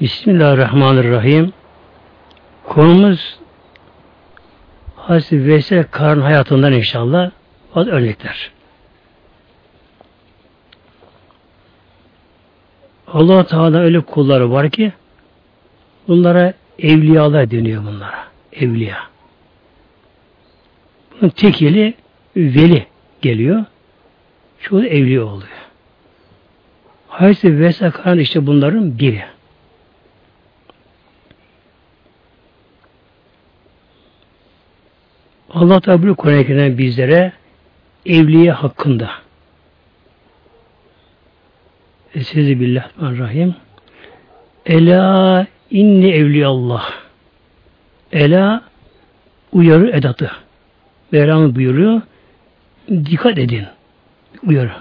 Bismillahirrahmanirrahim. Konumuz Hazreti Veysel Karın hayatından inşallah bazı örnekler. allah Teala öyle kulları var ki bunlara evliyalar deniyor bunlara. Evliya. Bunun tekili veli geliyor. Çoğu evliya oluyor. Hazreti Veysel Karın işte bunların biri. Allah Teala bu Kur'an-ı bizlere evliye hakkında Estaizu Bismillahirrahmanirrahim. Ela inni evliyallah. Ela uyarı edatı. Mevlam buyuruyor. Dikkat edin. Uyarı.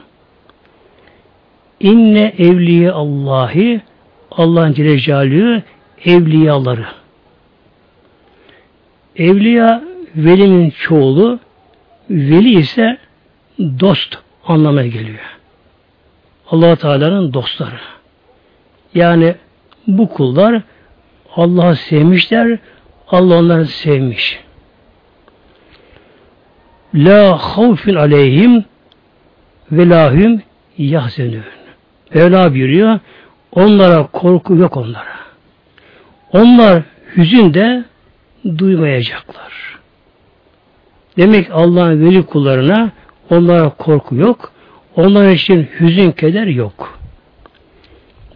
İnne evliye Allahi Allah'ın Celle Celaluhu evliyaları. Evliya velinin çoğulu veli ise dost anlamaya geliyor allah Teala'nın dostları. Yani bu kullar Allah'ı sevmişler, Allah onları sevmiş. La havfin aleyhim ve lahüm yahzenün. Mevla buyuruyor, onlara korku yok onlara. Onlar hüzün de duymayacaklar. Demek Allah'ın veli kullarına onlara korku yok. Onlar için hüzün, keder yok.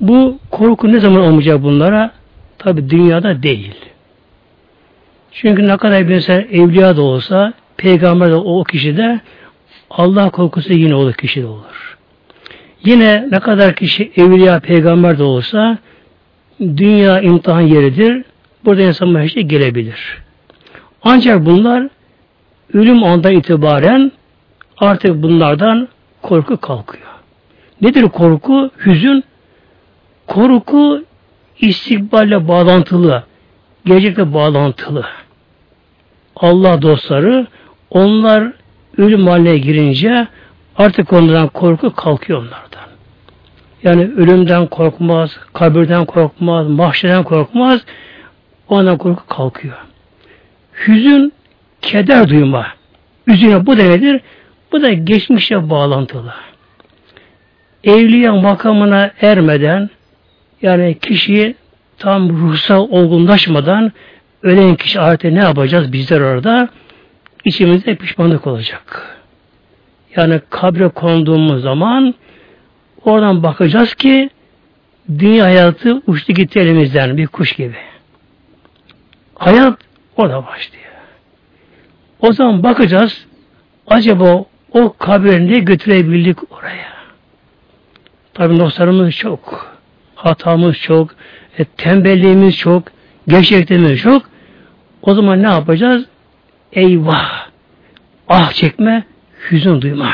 Bu korku ne zaman olmayacak bunlara? Tabi dünyada değil. Çünkü ne kadar bir insan evliya da olsa, peygamber de o kişi de Allah korkusu yine olur kişi de olur. Yine ne kadar kişi evliya, peygamber de olsa dünya imtihan yeridir. Burada insan her şey gelebilir. Ancak bunlar ölüm andan itibaren artık bunlardan korku kalkıyor. Nedir korku? Hüzün. Korku istikballe bağlantılı, gelecekle bağlantılı. Allah dostları onlar ölüm haline girince artık onlardan korku kalkıyor onlardan. Yani ölümden korkmaz, kabirden korkmaz, mahşerden korkmaz. Ondan korku kalkıyor. Hüzün, keder duyma. Üzüne bu da nedir? Bu da geçmişe bağlantılı. Evliya makamına ermeden yani kişi tam ruhsal olgunlaşmadan ölen kişi ahirette ne yapacağız bizler orada? İçimizde pişmanlık olacak. Yani kabre konduğumuz zaman oradan bakacağız ki dünya hayatı uçtu gitti elimizden bir kuş gibi. Hayat orada başlıyor. O zaman bakacağız acaba o kabirine götürebildik oraya. Tabi dostlarımız çok. Hatamız çok. E, tembelliğimiz çok. Gevşekliğimiz çok. O zaman ne yapacağız? Eyvah! Ah çekme, hüzün duyma.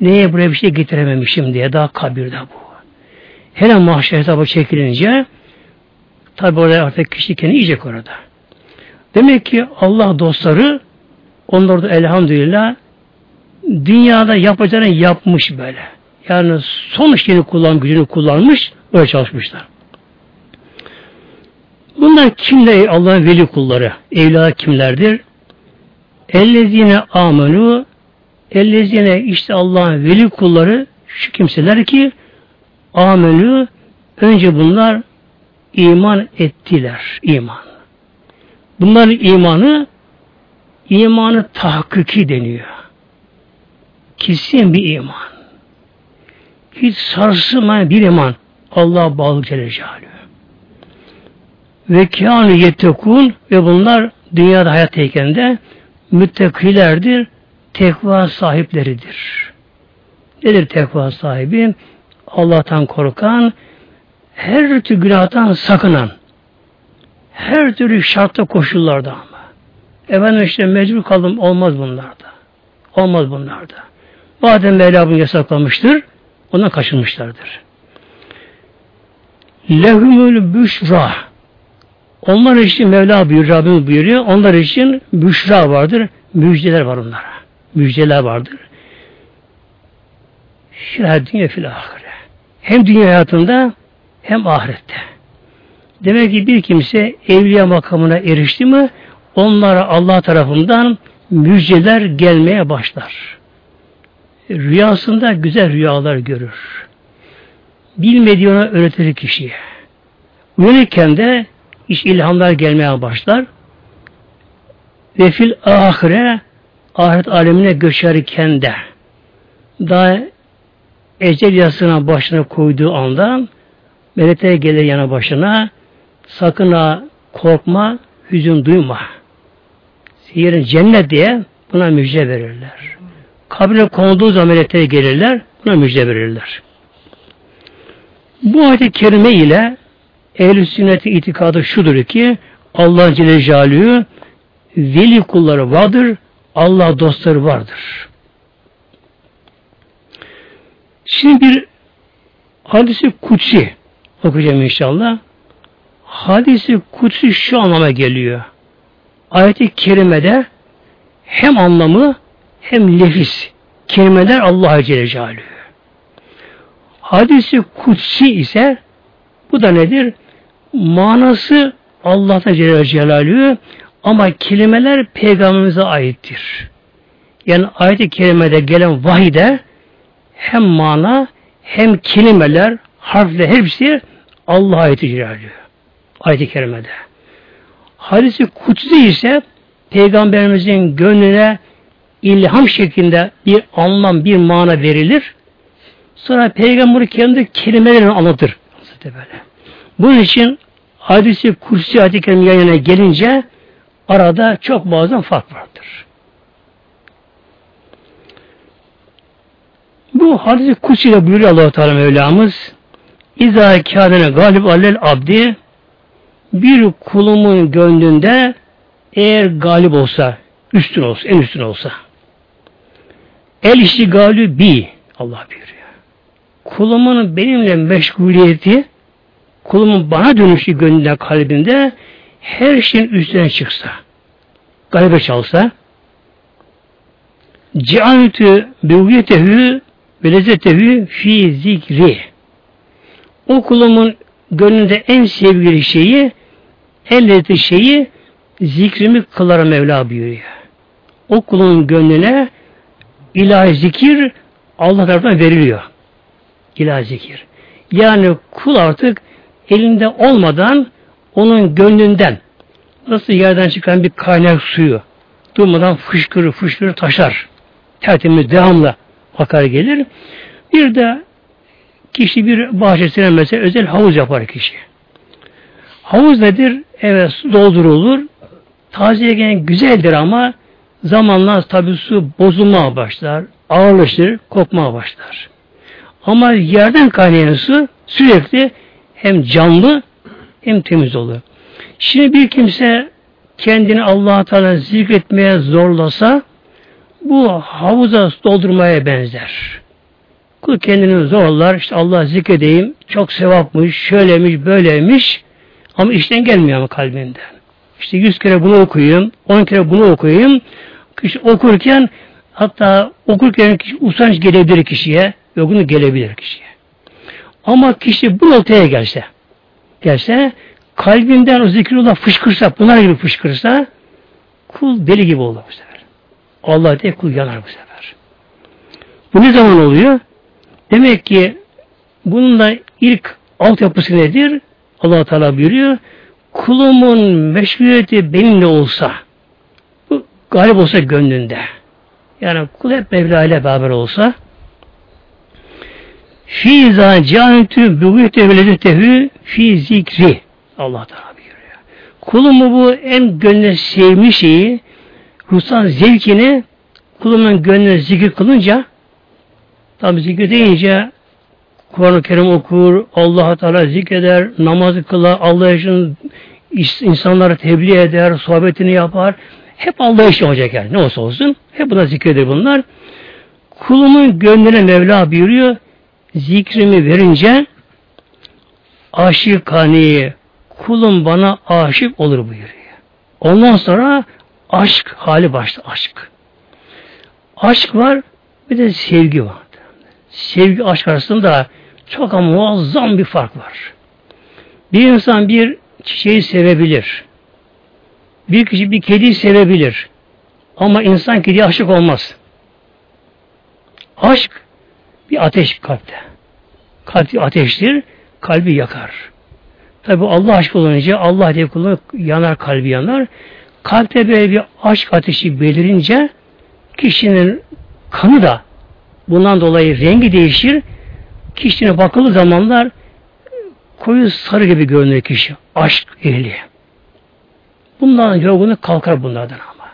Neye buraya bir şey getirememişim diye daha kabirde bu. Hele mahşer hesabı çekilince tabi oraya artık kişi kendini yiyecek orada. Demek ki Allah dostları onlar da elhamdülillah dünyada yapacağını yapmış böyle. Yani son işlerini kullan, gücünü kullanmış, öyle çalışmışlar. Bunlar kimler Allah'ın veli kulları? Evliya kimlerdir? Ellezine amenu ellezine işte Allah'ın veli kulları şu kimseler ki amenu önce bunlar iman ettiler. iman. Bunların imanı imanı tahkiki deniyor kesin bir iman. Hiç sarsılmayan bir iman. Allah'a bağlı Celle. Ve kânu yettekûn ve bunlar dünyada hayattayken de müttakilerdir, tekva sahipleridir. Nedir tekva sahibi? Allah'tan korkan, her türlü günahtan sakınan, her türlü şartta koşullarda ama. Efendim işte mecbur kaldım olmaz bunlarda. Olmaz bunlarda. Madem Mevla bunu yasaklamıştır, ondan kaçınmışlardır. Lehumül büşra. Onlar için Mevla buyuruyor, Rabbimiz buyuruyor. Onlar için büşra vardır. Müjdeler var onlara. Müjdeler vardır. Şirah dünya fil ahire. Hem dünya hayatında hem ahirette. Demek ki bir kimse evliya makamına erişti mi onlara Allah tarafından müjdeler gelmeye başlar. Rüyasında güzel rüyalar görür. Bilmediği ona öğretir kişiye. Uyanırken de iş ilhamlar gelmeye başlar. Ve fil ahire ahiret alemine göçerken de daha ecel yasına başına koyduğu anda melekler gelir yana başına sakın ha korkma, hüzün duyma. Yarın cennet diye buna müjde verirler. Kabre konulduğu zaman gelirler, buna müjde verirler. Bu ayet-i kerime ile ehl-i sünnetin itikadı şudur ki Allah Celle Celaluhu veli kulları vardır, Allah dostları vardır. Şimdi bir hadisi kutsi okuyacağım inşallah. Hadisi kutsi şu anlama geliyor. Ayet-i kerimede hem anlamı hem lefis kelimeler Allah Celle Celaluhu. Hadisi kutsi ise bu da nedir? Manası Allah'ta Celle Celaluhu ama kelimeler peygamberimize aittir. Yani ayet-i kerimede gelen vahide hem mana hem kelimeler, harfler hepsi Allah'a ait Celaluhu. Ayet-i kerimede. Hadisi kutsi ise peygamberimizin gönlüne ilham şeklinde bir anlam, bir mana verilir. Sonra peygamber kendi kelimelerini anlatır. Bunun için hadisi kursi ayet-i yan yana gelince arada çok bazen fark vardır. Bu hadisi kursi ile buyuruyor Allah-u Teala Mevlamız İzâ kâdene galip allel abdi bir kulumun gönlünde eğer galip olsa, üstün olsa, en üstün olsa el işi galü bi Allah buyuruyor. Kulumun benimle meşguliyeti kulumun bana dönüşü gönlünde kalbinde her şeyin üstüne çıksa galibe çalsa cealtü beviyetehü ve lezzetehü fi zikri o kulumun gönlünde en sevgili şeyi en lezzetli şeyi zikrimi kılar Mevla buyuruyor. O kulun gönlüne ilahi zikir Allah tarafından veriliyor. İlahi zikir. Yani kul artık elinde olmadan onun gönlünden nasıl yerden çıkan bir kaynak suyu durmadan fışkırır fışkırır taşar. Tertemiz devamlı akar gelir. Bir de kişi bir bahçesine mesela özel havuz yapar kişi. Havuz nedir? Evet su doldurulur. Tazeyken güzeldir ama zamanla tabi su bozulmaya başlar, ağırlaşır, kokmaya başlar. Ama yerden kaynayan su sürekli hem canlı hem temiz olur. Şimdi bir kimse kendini Allah Teala zikretmeye zorlasa bu havuza doldurmaya benzer. Kul kendini zorlar, işte Allah zikredeyim, çok sevapmış, şöylemiş, böyleymiş ama işten gelmiyor ama kalbinden. İşte yüz kere bunu okuyayım, on kere bunu okuyayım. Kişi okurken hatta okurken kişi usanç gelebilir kişiye, yorgunluk gelebilir kişiye. Ama kişi bu noktaya gelse, gelse kalbinden o zikrullah fışkırsa, bunlar gibi fışkırsa kul deli gibi olur bu sefer. Allah diye kul yanar bu sefer. Bu ne zaman oluyor? Demek ki bunun da ilk altyapısı nedir? allah Teala buyuruyor. Kulumun meşguliyeti benimle olsa, bu galip olsa gönlünde. Yani kul hep Mevla ile beraber olsa, fi za canetü bugüte velezetehü fi zikri Allah Teala buyuruyor. Kulumu bu en gönlüne sevmiş şeyi, ruhsal zevkini kulumun gönlüne zikir kılınca tabi zikir deyince Kur'an-ı Kerim okur, Allah Teala zikreder, namaz kılar, Allah için insanlara tebliğ eder, sohbetini yapar. Hep Allah için olacak yani. Ne olsa olsun. Hep buna zikredir bunlar. Kulumun gönlüne Mevla buyuruyor. Zikrimi verince aşıkani kulum bana aşık olur buyuruyor. Ondan sonra aşk hali başta aşk. Aşk var bir de sevgi var. Sevgi aşk arasında çok ama muazzam bir fark var. Bir insan bir çiçeği sevebilir. Bir kişi bir kediyi sevebilir. Ama insan kediye aşık olmaz. Aşk bir ateş kalpte. Kalp ateştir, kalbi yakar. Tabi Allah aşk olunca Allah diye kullanır, yanar kalbi yanar. Kalpte böyle bir aşk ateşi belirince kişinin kanı da bundan dolayı rengi değişir. Kişinin bakıldığı zamanlar koyu sarı gibi görünür kişi. Aşk ehli. Bundan yorgunluk kalkar bunlardan ama.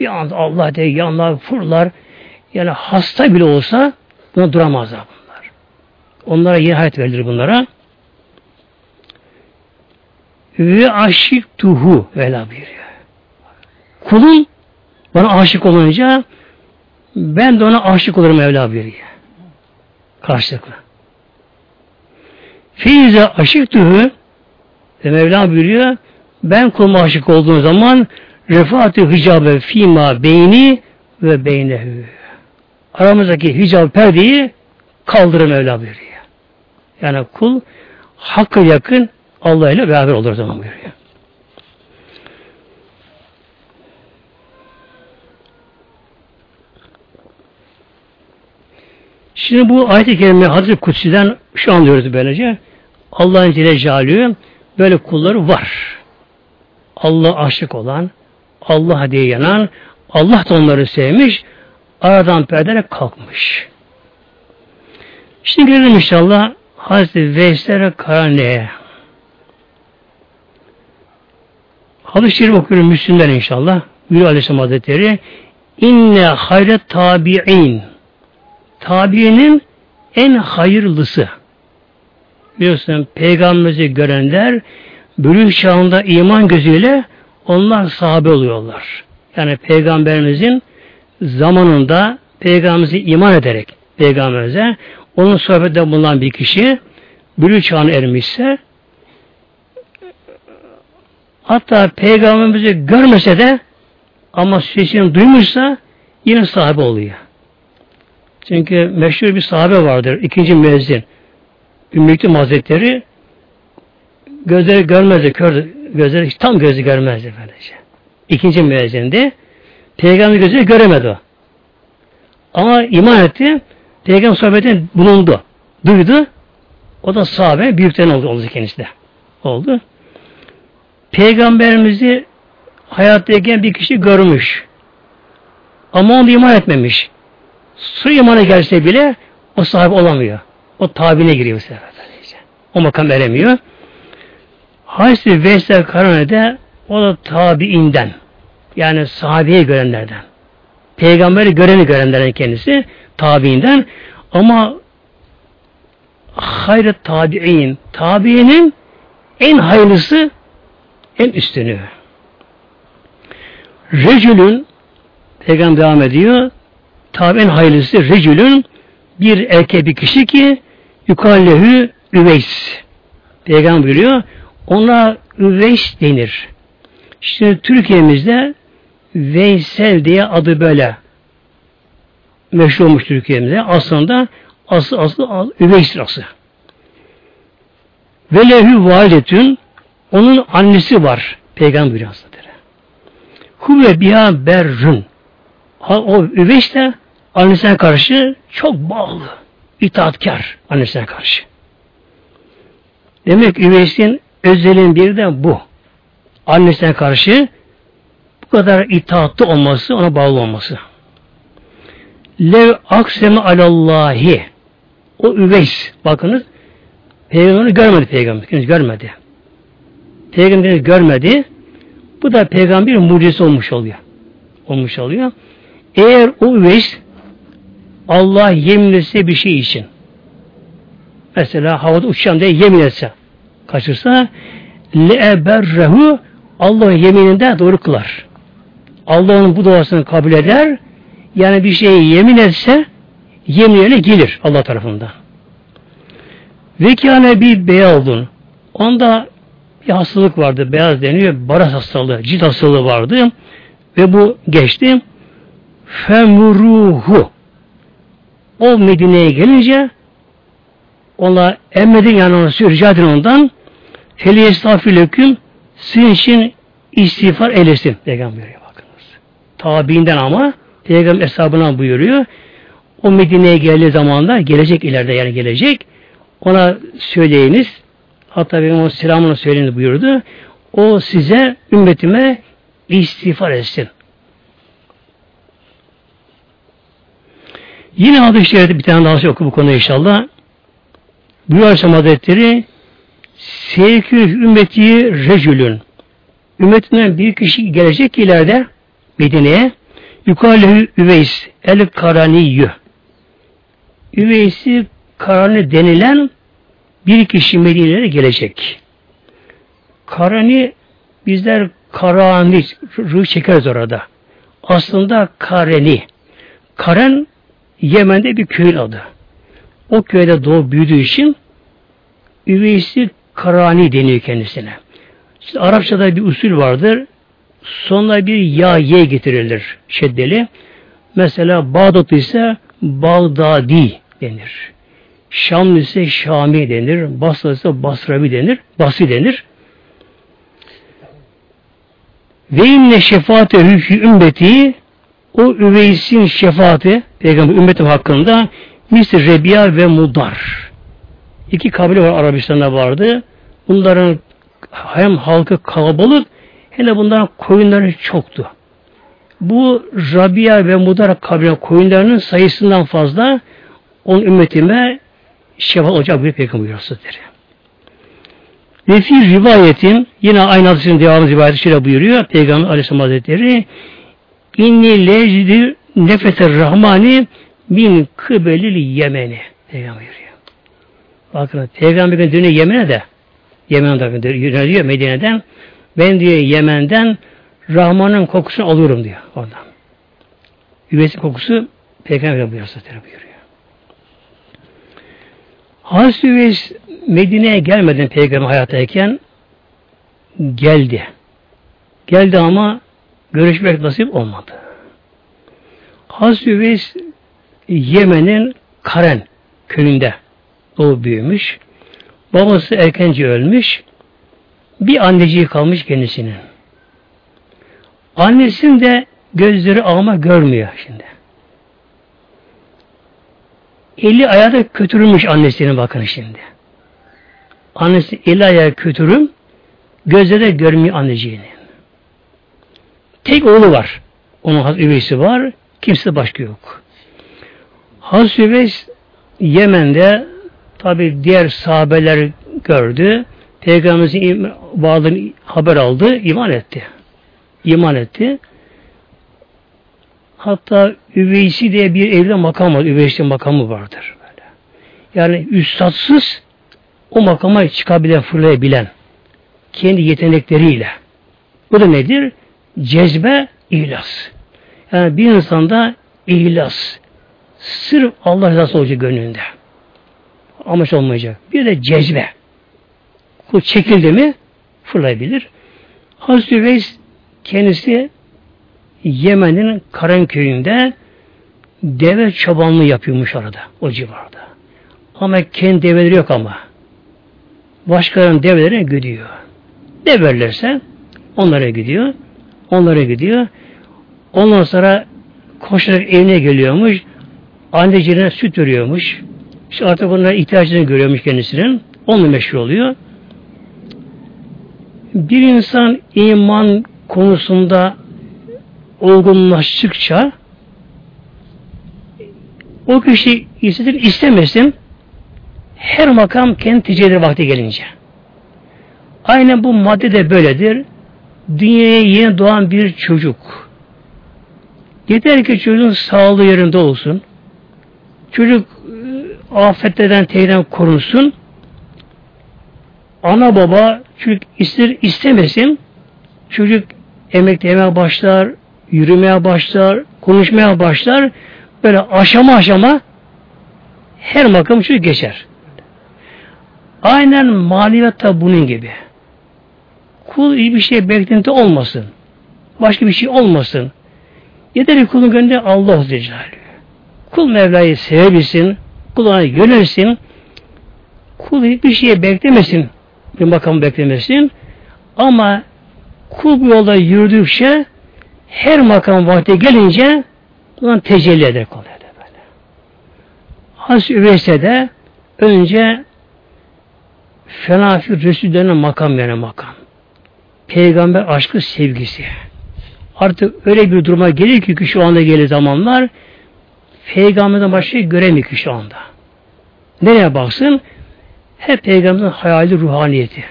Bir anda Allah diye yanlar, fırlar. Yani hasta bile olsa buna duramazlar bunlar. Onlara yeni hayat verilir bunlara. Ve aşık tuhu vela buyuruyor. Kulum bana aşık olunca ben de ona aşık olurum Mevla buyuruyor. Karşılıklı. Feize aşık tuhu ve Mevla buyuruyor ben kuluma aşık olduğum zaman refaatü hicabe fima beyni ve beynehu. Aramızdaki hicab perdeyi kaldırır Mevla buyuruyor. Yani kul hakka yakın Allah ile beraber olur zaman buyuruyor. Şimdi bu ayet-i kerime Hazreti Kutsi'den şu anlıyoruz böylece. Allah'ın Celle Celaluhu böyle kulları var. Allah aşık olan, Allah diye yanan, Allah da onları sevmiş, aradan perdere kalkmış. Şimdi gelelim inşallah Hazreti Veysel'e Karane'ye. Hadis-i Şerif okuyorum Müslümler inşallah. Buyuruyor Aleyhisselam Hazretleri İnne hayret tabi'in Tabiinin en hayırlısı. Biliyorsun peygamberimizi görenler bölüm çağında iman gözüyle onlar sahabe oluyorlar. Yani peygamberimizin zamanında peygamberimizi iman ederek peygamberimize onun sohbette bulunan bir kişi bülü çağına ermişse hatta peygamberimizi görmese de ama sesini duymuşsa yine sahibi oluyor. Çünkü meşhur bir sahabe vardır. ikinci müezzin. Ümmü Hazretleri gözleri görmezdi. Kör, gözleri tam gözü görmezdi böylece. İkinci müezzindi. Peygamber gözü göremedi o. Ama iman etti. Peygamber sohbetine bulundu. Duydu. O da sahabe büyükten oldu, oldu kendisi de. Oldu. Peygamberimizi hayattayken bir kişi görmüş. Ama onu iman etmemiş. Su imana gelse bile o sahibi olamıyor. O tabine giriyor bu sefer. O makam eremiyor. Hazreti Veysel Karane'de o da tabiinden. Yani sahabeye görenlerden. Peygamberi göreni görenlerden kendisi tabiinden. Ama hayret tabi'in. Tabiinin en hayırlısı en üstünü. Recülün Peygamber devam ediyor. Tabi en hayırlısı recülün bir erkek bir kişi ki yukallehu üveys. Peygamber buyuruyor. Ona üveys denir. Şimdi Türkiye'mizde Veysel diye adı böyle meşhur olmuş Türkiye'mizde. Aslında aslı aslı Üveys'tir aslı. Ve lehü validetün onun annesi var. Peygamber Hazretleri. Huve biha berrün. O Üveys de annesine karşı çok bağlı. itaatkar annesine karşı. Demek Üveys'in özelliğin bir de bu. Annesine karşı bu kadar itaatlı olması, ona bağlı olması. Lev akseme alallahi o Üveys, bakınız Peygamberi görmedi peygamber. Henüz görmedi. Peygamberi görmedi. Bu da peygamber mucizesi olmuş oluyor. Olmuş oluyor. Eğer o Üveys Allah yemin bir şey için mesela havada uçacağım diye yemin etse kaçırsa le'eberrehu Allah'ın yemininde doğru kılar. Allah'ın bu duasını kabul eder. Yani bir şeye yemin etse yeminine gelir Allah tarafından. Vekâne bir beyazın. Onda bir hastalık vardı. Beyaz deniyor. Baras hastalığı, cilt hastalığı vardı. Ve bu geçti. Femuruhu. O Medine'ye gelince ona emmedin yani onu rica edin ondan Feli estağfirleküm sizin için istiğfar eylesin. Peygamber buyuruyor bakınız. Tabiinden ama Peygamber hesabına buyuruyor. O Medine'ye geldiği zamanda gelecek ileride yani gelecek. Ona söyleyiniz. Hatta benim o selamını söyleyin buyurdu. O size ümmetime istiğfar etsin. Yine hadis-i şerifte bir tane daha şey oku bu konuda inşallah. Bu Aleyhisselam Hazretleri Sevkül ümmeti recülün ümmetinden bir kişi gelecek ileride Medine'ye yukarı üveys el karaniyyü üveysi karani denilen bir kişi Medine'ye gelecek. Karani bizler karani ruh çekeriz orada. Aslında kareni. Karen Yemen'de bir köyün adı. O köyde doğup büyüdüğü için üveysi karani deniyor kendisine. İşte Arapçada bir usul vardır. Sonuna bir ya ye getirilir şeddeli. Mesela Bağdat ise Bağdadi denir. Şam ise Şami denir. Basra ise Basravi denir. Basri denir. Ve inne şefaate hükü ümmeti o üveysin şefaati Peygamber ümmetim hakkında Misir Rebiya ve Mudar. İki kabile var Arabistan'da vardı. Bunların hem halkı kalabalık hem de bunların koyunları çoktu. Bu Rabia ve Mudar kabile koyunlarının sayısından fazla on ümmetime şefaat olacak bir peygamber buyuruyor Ve fi rivayetin yine aynı hadisinin devamı rivayeti şöyle buyuruyor Peygamber Aleyhisselam Hazretleri İnni lejdi nefeter rahmani min kıbelil yemeni. Peygamber buyuruyor. Bakın Peygamber'in dönüyor Yemen'e de Yemen tarafına yöneliyor Medine'den. Ben diyor Yemen'den Rahman'ın kokusunu alıyorum diyor oradan. Üveysin kokusu Peygamber buyuruyor. buyuruyor. Hazreti Üveys Medine'ye gelmeden Peygamber hayattayken geldi. Geldi ama görüşmek nasip olmadı. Hazreti Üveys Yemen'in Karen köyünde doğup büyümüş. Babası erkence ölmüş. Bir anneciği kalmış kendisinin. Annesinin de gözleri ama görmüyor şimdi. Eli ayağı da kötürülmüş annesinin bakın şimdi. Annesi eli ayağı kötürüm, gözleri de görmüyor anneciğinin. Tek oğlu var. Onun üveysi var. Kimse başka yok. Hazreti Üveys Yemen'de tabi diğer sahabeler gördü. Peygamberimizin bağladığını haber aldı. iman etti. İman etti. Hatta Üveysi diye bir evde makam var. Üveysi makamı vardır. Böyle. Yani üstadsız o makama çıkabilen, fırlayabilen kendi yetenekleriyle. Bu da nedir? Cezbe, ihlas. Yani bir insanda ihlas. Sırf Allah rızası olacak gönlünde. Amaç olmayacak. Bir de cezbe. Kul çekildi mi fırlayabilir. Hazreti Üveys kendisi Yemen'in Karen köyünde deve çobanlığı yapıyormuş arada, o civarda. Ama kendi develeri yok ama. Başkalarının develerine gidiyor. Deverlerse onlara gidiyor. Onlara gidiyor. Ondan sonra koşarak evine geliyormuş. Anneciğine süt veriyormuş. İşte artık onlara ihtiyacını görüyormuş kendisinin. Onunla meşhur oluyor. Bir insan iman konusunda olgunlaştıkça o kişi istedir istemesin her makam kendi ticaret vakti gelince. Aynen bu madde de böyledir. Dünyaya yeni doğan bir çocuk. Yeter ki çocuğun sağlığı yerinde olsun. Çocuk e, afetlerden, tehlikeden korunsun. Ana baba çocuk ister istemesin. Çocuk emeklemeye başlar, yürümeye başlar, konuşmaya başlar. Böyle aşama aşama her makam şu geçer. Aynen maneviyat bunun gibi. Kul bir şey beklenti olmasın. Başka bir şey olmasın. Yeter ki kulun gönlünde Allah Celle Kul Mevla'yı sevebilsin, kuluna yönelsin, kul hiçbir şeye beklemesin, bir makam beklemesin, ama kul bu yolda yürüdükçe her makam vakti gelince bundan tecelli eder kolay böyle. Hazreti Üveyse de önce Fenafi Resul denen makam yani makam. Peygamber aşkı sevgisi. Artık öyle bir duruma gelir ki şu anda gelir zamanlar Peygamberden başka şey göremiyor ki şu anda. Nereye baksın? Hep Peygamberin hayali ruhaniyeti.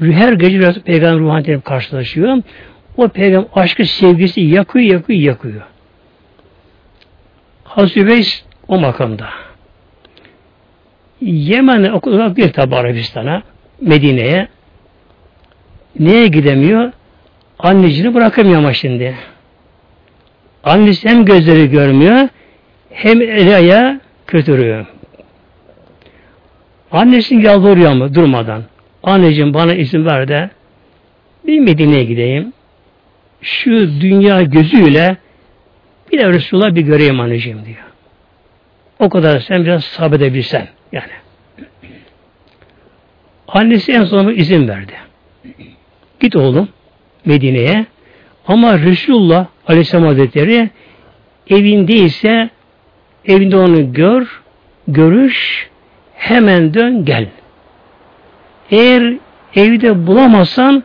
Her gece biraz Peygamber ruhaniyetiyle karşılaşıyor. O Peygamber aşkı sevgisi yakıyor, yakıyor, yakıyor. Hazreti Üveys o makamda. Yemen'e okula bir tabi Arabistan'a, Medine'ye. Neye gidemiyor? Anneciğini bırakamıyor ama şimdi. Annesi hem gözleri görmüyor, hem eli ayağı götürüyor. Annesini yalvarıyor ama durmadan. Anneciğim bana izin ver de bir Medine'ye gideyim. Şu dünya gözüyle bir de Resulullah bir göreyim anneciğim diyor. O kadar sen biraz sabredebilsen yani. Annesi en sonunda izin verdi. Git oğlum Medine'ye ama Resulullah Aleyhisselam Hazretleri evindeyse evinde onu gör, görüş, hemen dön gel. Eğer evde bulamazsan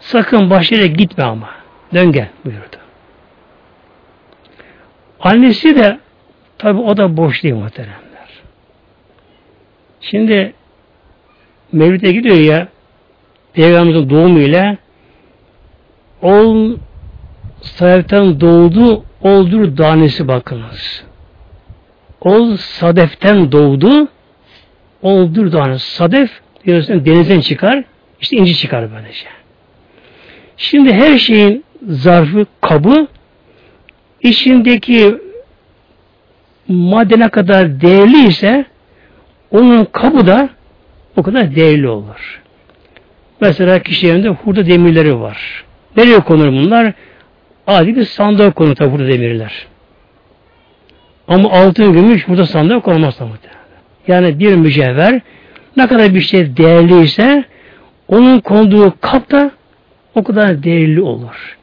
sakın başına gitme ama. Dön gel buyurdu. Annesi de tabi o da boş değil muhteremler. Şimdi Mevlid'e gidiyor ya Peygamberimizin doğumuyla ol sahipten doğdu oldur danesi bakınız. Ol sadeften doğdu oldur danesi. Sadef denizden çıkar işte inci çıkar böylece. Şimdi her şeyin zarfı kabı içindeki madde ne kadar değerli ise onun kabı da o kadar değerli olur. Mesela kişilerinde hurda demirleri var. Nereye konur bunlar? Adi bir sandığa konur tabi hurda demirler. Ama altın gümüş burada sandığa konmaz muhtemelen. Yani bir mücevher ne kadar bir şey değerliyse onun konduğu kap da o kadar değerli olur.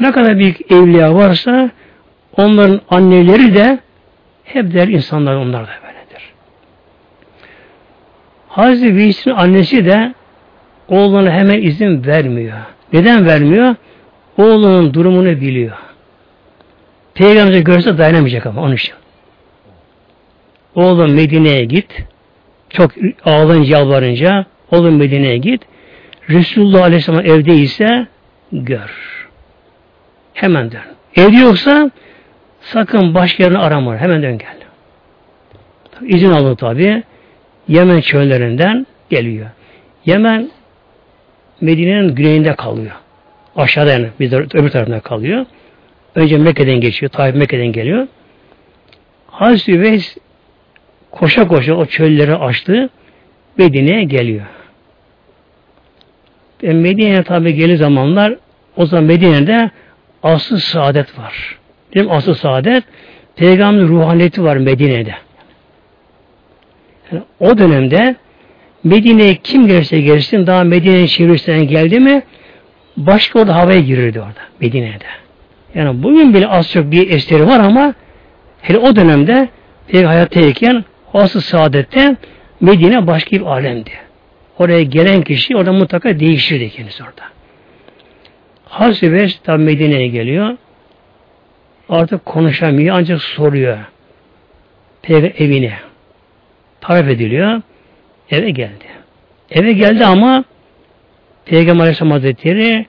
Ne kadar büyük evliya varsa onların anneleri de hep değerli insanlar onlar da böyledir. Hazreti Veys'in annesi de oğluna hemen izin vermiyor. Neden vermiyor? Oğlunun durumunu biliyor. Peygamber görse dayanamayacak ama onun için. Oğlum Medine'ye git. Çok ağlayınca yalvarınca oğlum Medine'ye git. Resulullah Aleyhisselam evdeyse gör. Hemen dön. Evde yoksa sakın başka yerini arama. Hemen dön gel. İzin aldı tabi. Yemen çöllerinden geliyor. Yemen Medine'nin güneyinde kalıyor. Aşağıda yani bir öbür tarafında kalıyor. Önce Mekke'den geçiyor. Tayyip Mekke'den geliyor. Hazreti Üveys koşa koşa o çölleri açtı. Medine'ye geliyor. E Medine'ye tabi geli zamanlar o zaman Medine'de asıl saadet var. Değil mi? Asıl saadet Peygamber ruhaniyeti var Medine'de. Yani o dönemde Medine'ye kim gelirse gelsin daha Medine'nin çevresinden geldi mi başka orada havaya girirdi orada Medine'de. Yani bugün bile az çok bir eseri var ama hele o dönemde Peygamber hayattayken asıl saadette Medine başka bir alemdi. Oraya gelen kişi orada mutlaka değişirdi kendisi orada. Hazreti Beş tam Medine'ye geliyor. Artık konuşamıyor ancak soruyor. Peygamber evine. Tarif ediliyor. Eve geldi. Eve geldi ama Peygamber Aleyhisselam Hazretleri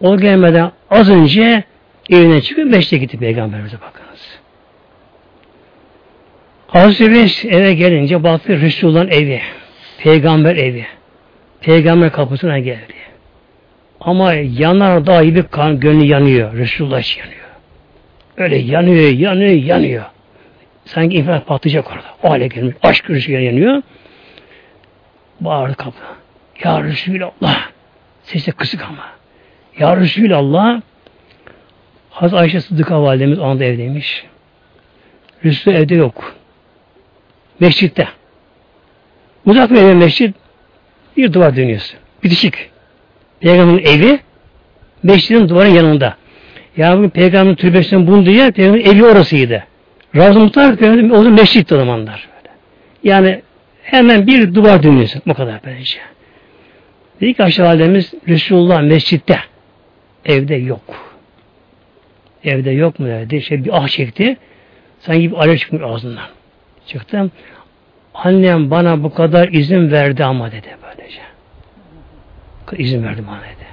o gelmeden az önce evine çıkıp beşte gitti Peygamberimize bakınız. Hazreti eve gelince baktı Resulullah'ın evi. Peygamber evi. Peygamber kapısına geldi. Ama yanar dağ gibi kan, gönlü yanıyor. Resulullah yanıyor. Öyle yanıyor, yanıyor, yanıyor. Sanki infilak patlayacak orada. O hale gelmiş. Aşk rüzgarı yanıyor. Bağırdı kapı. Ya Resulallah. Sesi kısık ama. Ya Resulallah. Hazreti Ayşe Sıddık'a validemiz o anda evdeymiş. Resul evde yok. Mescitte. Uzak bir eve. Bir duvar dönüyorsun. Bitişik. Peygamberin evi Mescidin duvarın yanında. Yani bugün peygamberin türbesinin bulunduğu yer peygamberin evi orasıydı. Ravza Muhtar peygamberin o zaman mescitti o zamanlar. Yani hemen bir duvar dönüyorsun. Bu kadar böylece. Dedi ki aşağı halimiz Resulullah mescitte. Evde yok. Evde yok mu dedi. Şey bir ah çekti. Sanki bir alev çıkmış ağzından. Çıktım. Annem bana bu kadar izin verdi ama dedi böylece. İzin verdi bana dedi.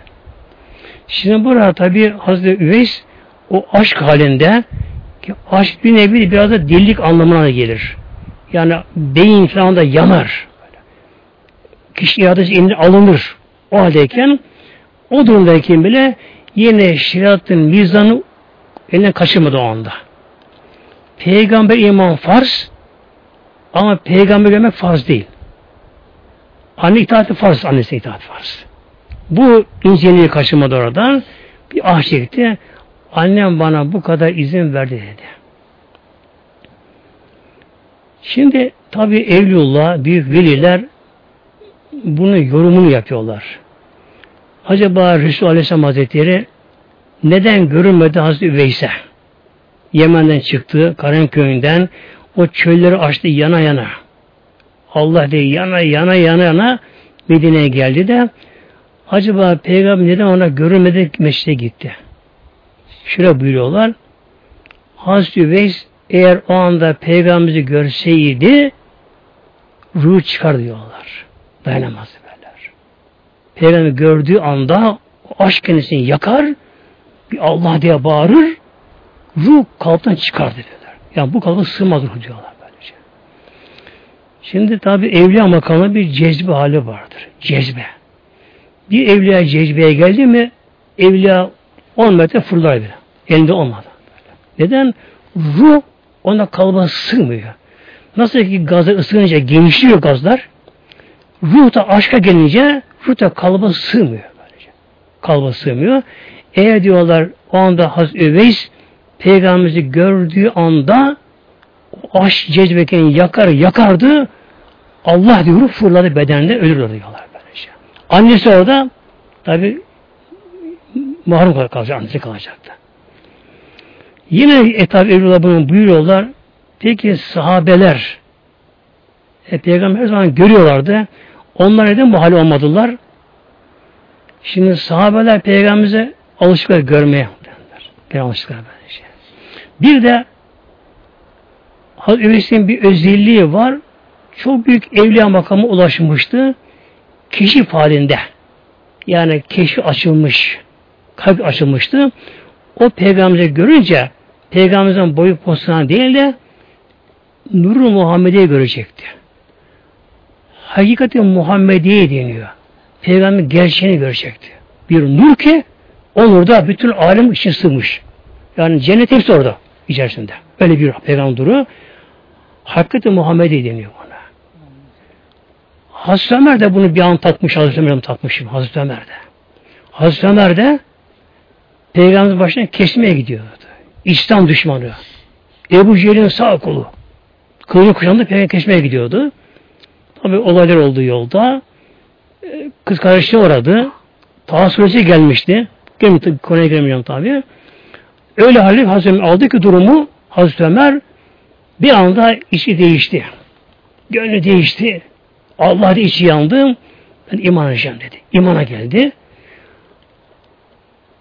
Şimdi burada tabi Hazreti Üveys o aşk halinde ki aşk bir nevi biraz da delilik anlamına gelir. Yani beyin falan da yanar. Kişi iradesi eline alınır. O haldeyken o durumdayken bile yine şeriatın mizanı eline kaçırmadı o anda. Peygamber iman farz ama peygamber görmek farz değil. Anne itaati farz, annesi itaati farz. Bu inceliği kaçırmadı oradan. Bir ah çekti. Annem bana bu kadar izin verdi dedi. Şimdi tabi Evliullah, büyük veliler bunu yorumunu yapıyorlar. Acaba Resul Aleyhisselam Hazretleri neden görünmedi Hazreti Üveys'e? Yemen'den çıktı, Karen köyünden o çölleri açtı yana yana. Allah diye yana yana yana yana Medine'ye geldi de acaba peygamber neden ona görünmedi meşte gitti? Şöyle buyuruyorlar. Hazreti Üveys eğer o anda peygamberimizi görseydi ruh çıkar diyorlar. Dayanamaz derler. Peygamber gördüğü anda aşk kendisini yakar bir Allah diye bağırır ruh kalpten çıkar diyorlar. Yani bu kalba sığmaz ruh diyorlar böylece. Şimdi tabi evliya makamında bir cezbe hali vardır. Cezbe. Bir evliya cezbeye geldi mi evliya 10 metre fırlar bile. Elinde olmadan. Neden? Ruh ona kalba sığmıyor. Nasıl ki gazı ısınınca genişliyor gazlar. Ruh da aşka gelince ruh da kalba sığmıyor. Böylece. Kalba sığmıyor. Eğer diyorlar o anda Hazreti Üveys Peygamberimizi gördüğü anda aşk cezbeken yakar yakardı Allah diyor fırladı bedende ölür diyorlar böylece. Annesi orada tabi mahrum kalacak, annesi kalacaktı. Yine Etab Evlullah bunu buyuruyorlar. Peki sahabeler e, Peygamber her zaman görüyorlardı. Onlar neden bu hali olmadılar? Şimdi sahabeler Peygamberimize alışıklar görmeye. Alışıklar böyle şey. Bir de Hazreti bir özelliği var. Çok büyük evliya makamı ulaşmıştı. Keşif halinde. Yani keşif açılmış. Kalp açılmıştı. O peygamberi görünce peygamberimizin boyu posuna değil de Nuru Muhammediye görecekti. Hakikati Muhammediye deniyor. Peygamber gerçeğini görecekti. Bir nur ki olur da bütün alem için sığmış. Yani cennet hepsi orada içerisinde. Öyle bir peygamber duru. Hakikati Muhammediye deniyor ona. Hazreti Ömer de bunu bir an takmış. Hazreti Ömer'e takmışım. Hazreti Ömer de. Hazreti Ömer de Peygamberin başına kesmeye gidiyordu. İslam düşmanı. Ebu Cehil'in sağ kolu. Kılıcı kuşandı peygamber gidiyordu. Tabi olaylar olduğu yolda e, kız kardeşine uğradı. Taha suresi gelmişti. Konuya girmeyeceğim tabi. Öyle halde Hazreti aldı ki durumu Hazreti Ömer bir anda içi değişti. Gönlü değişti. Allah da içi yandı. Ben iman edeceğim dedi. İmana geldi.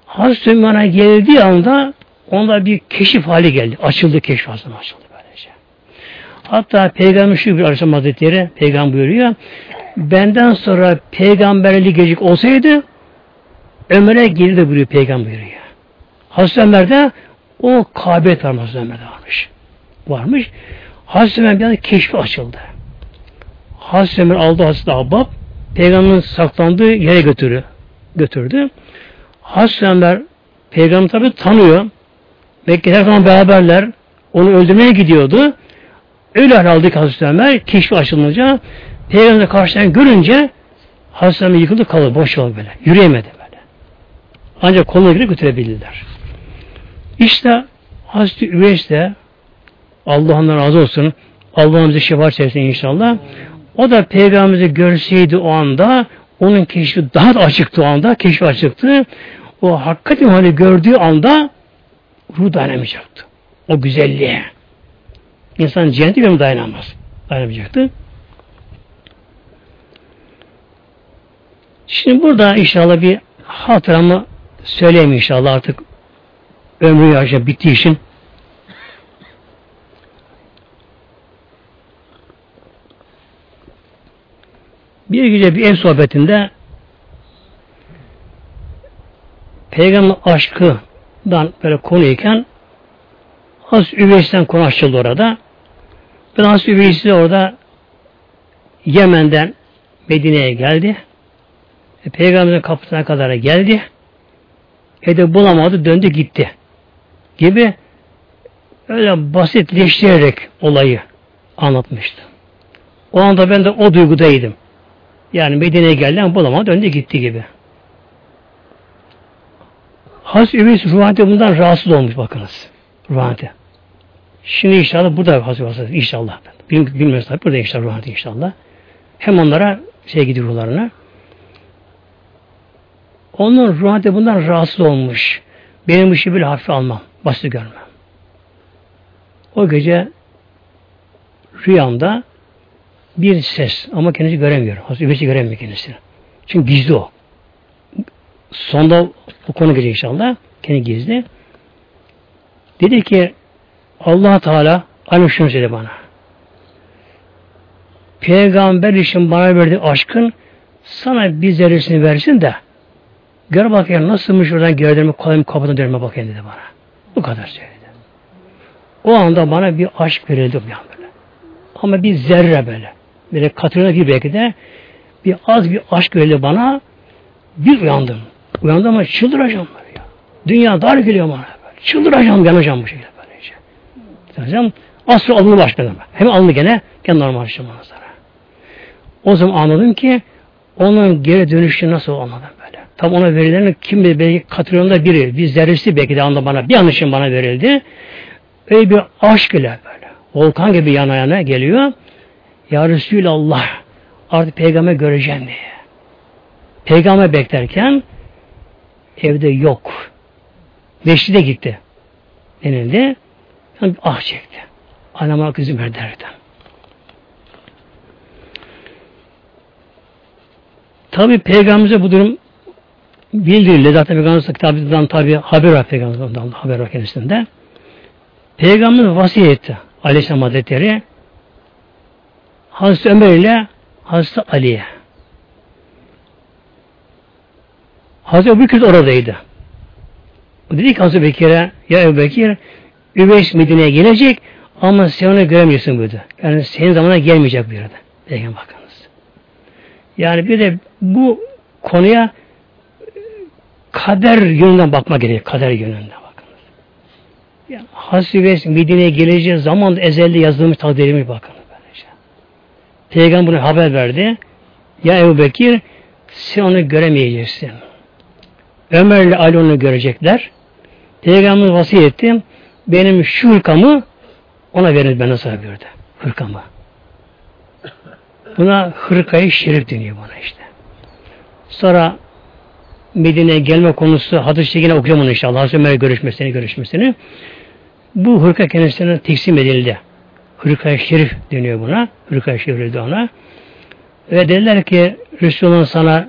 Hazreti Ömer'e geldiği anda onda bir keşif hali geldi. Açıldı keşif aslında açıldı böylece. Hatta Peygamber şu bir Aleyhisselam Hazretleri Peygamber buyuruyor. Benden sonra peygamberlik gecik olsaydı Ömer'e gelirdi buyuruyor Peygamber buyuruyor. Hazreti Ömer'de o Kabe var Hazreti Ömer'de varmış. Varmış. Hazreti Ömer bir anda keşfi açıldı. Hazreti Ömer aldı Hazreti Abbab Peygamberin saklandığı yere götürü, götürdü. Hazreti Ömer Peygamber tabi tanıyor. Mekke her zaman beraberler. Onu öldürmeye gidiyordu. Öyle hal aldık Hazreti Ömer. Keşfi açılınca Peygamber'e karşıdan görünce Hazreti Ömer yıkıldı kaldı. Boş yol böyle. Yürüyemedi böyle. Ancak koluna girip götürebildiler. İşte Hazreti Üveys de Allah'ından razı olsun. Allah'ın bize şefaat çevirsin inşallah. O da peygamberimizi görseydi o anda onun keşfi daha da açıktı o anda. Keşfi açıktı. o hakikaten hani gördüğü anda ruh dayanamayacaktı. O güzelliğe. İnsan cennete bile dayanamaz. Dayanamayacaktı. Şimdi burada inşallah bir hatıramı söyleyeyim inşallah artık ömrü yaşa bittiği için. Bir gece bir ev sohbetinde Peygamber aşkından böyle konuyken Has Üveys'ten konu açıldı orada. Ben Has Üveys'i orada Yemen'den Medine'ye geldi. E, Peygamberin kapısına kadar geldi. Evde bulamadı, döndü gitti. Gibi öyle basitleştirerek olayı anlatmıştı. O anda ben de o duygudaydım. Yani Medine'ye geldi ama bulamadı, döndü gitti gibi. Hazreti Üveys ruhaniyeti bundan rahatsız olmuş bakınız. Ruhaniyeti. Şimdi inşallah burada Hazreti Üveys inşallah. Bilmiyoruz tabi burada inşallah ruhaniyeti inşallah. Hem onlara şey gidiyor ruhlarına. Onun ruhaniyeti bundan rahatsız olmuş. Benim işi bile hafif almam. Basit görmem. O gece rüyamda bir ses ama kendisi göremiyor. Hazreti Üveys'i göremiyor kendisini. Çünkü gizli o. Sonda bu konu gelecek inşallah. Kendi gizli. Dedi ki allah Teala aynı şunu söyledi bana. Peygamber için bana verdiği aşkın sana bir zerresini versin de gör bakayım nasılmış oradan gördüğümü kolayım kapıdan dönme bakayım dedi bana. Bu kadar söyledi. O anda bana bir aşk verildi bir an böyle. Ama bir zerre böyle. Böyle katırına bir belki de bir az bir aşk verildi bana. Bir uyandım. Uyandım ama çıldıracağım böyle ya. Dünya dar geliyor bana böyle. Çıldıracağım, yanacağım bu şekilde böylece. Yanacağım. Aslı alnı başladı. Hem alnı gene, gene normal şu manzara. O zaman anladım ki onun geri dönüşü nasıl anladım böyle. Tam ona verilen kim bilir belki katrilyonda biri, bir zerresi belki de anda bana, bir an için bana verildi. Öyle bir aşk ile böyle. Volkan gibi yana yana geliyor. Ya Resulallah artık peygamber göreceğim diye. Peygamber beklerken evde yok. Beşli de gitti. Denildi. Yani ah çekti. Anama kızım ver derdi. Tabi peygamberimize bu durum bildirildi. Zaten peygamberimizin kitabından tabi haber var peygamberimizden haber var kendisinde. Peygamberimiz vasiyet etti. Aleyhisselam Hazretleri Hazreti Ömer ile Hazreti Ali'ye Hazreti Ebu Bekir oradaydı. Dedi ki Hazreti Bekir'e ya Ebu Bekir Üveys Medine'ye gelecek ama sen onu göremiyorsun burada. Yani senin zamana gelmeyecek bir yerde. Peygamber bakınız. Yani bir de bu konuya kader yönünden bakma gerekiyor. Kader yönünden bakınız. Yani Hazreti Üveys Medine'ye geleceği zaman ezelde yazdığımız takdirimi bakın. Böylece. Peygamber haber verdi. Ya Ebu Bekir sen onu göremeyeceksin. Ömer ile Ali onu görecekler. Peygamber vasiyet etti. Benim şu hırkamı ona verin ben nasıl buyurdu. Hırkamı. Buna hırkayı şerif deniyor buna işte. Sonra Medine'ye gelme konusu hadis-i şekline okuyacağım onu inşallah. Hazreti Ömer'e görüşmesini, görüşmesini. Bu hırka kendisine teksim edildi. Hırkayı şerif deniyor buna. Hırkayı şerif dedi ona. Ve dediler ki Resulullah'ın sana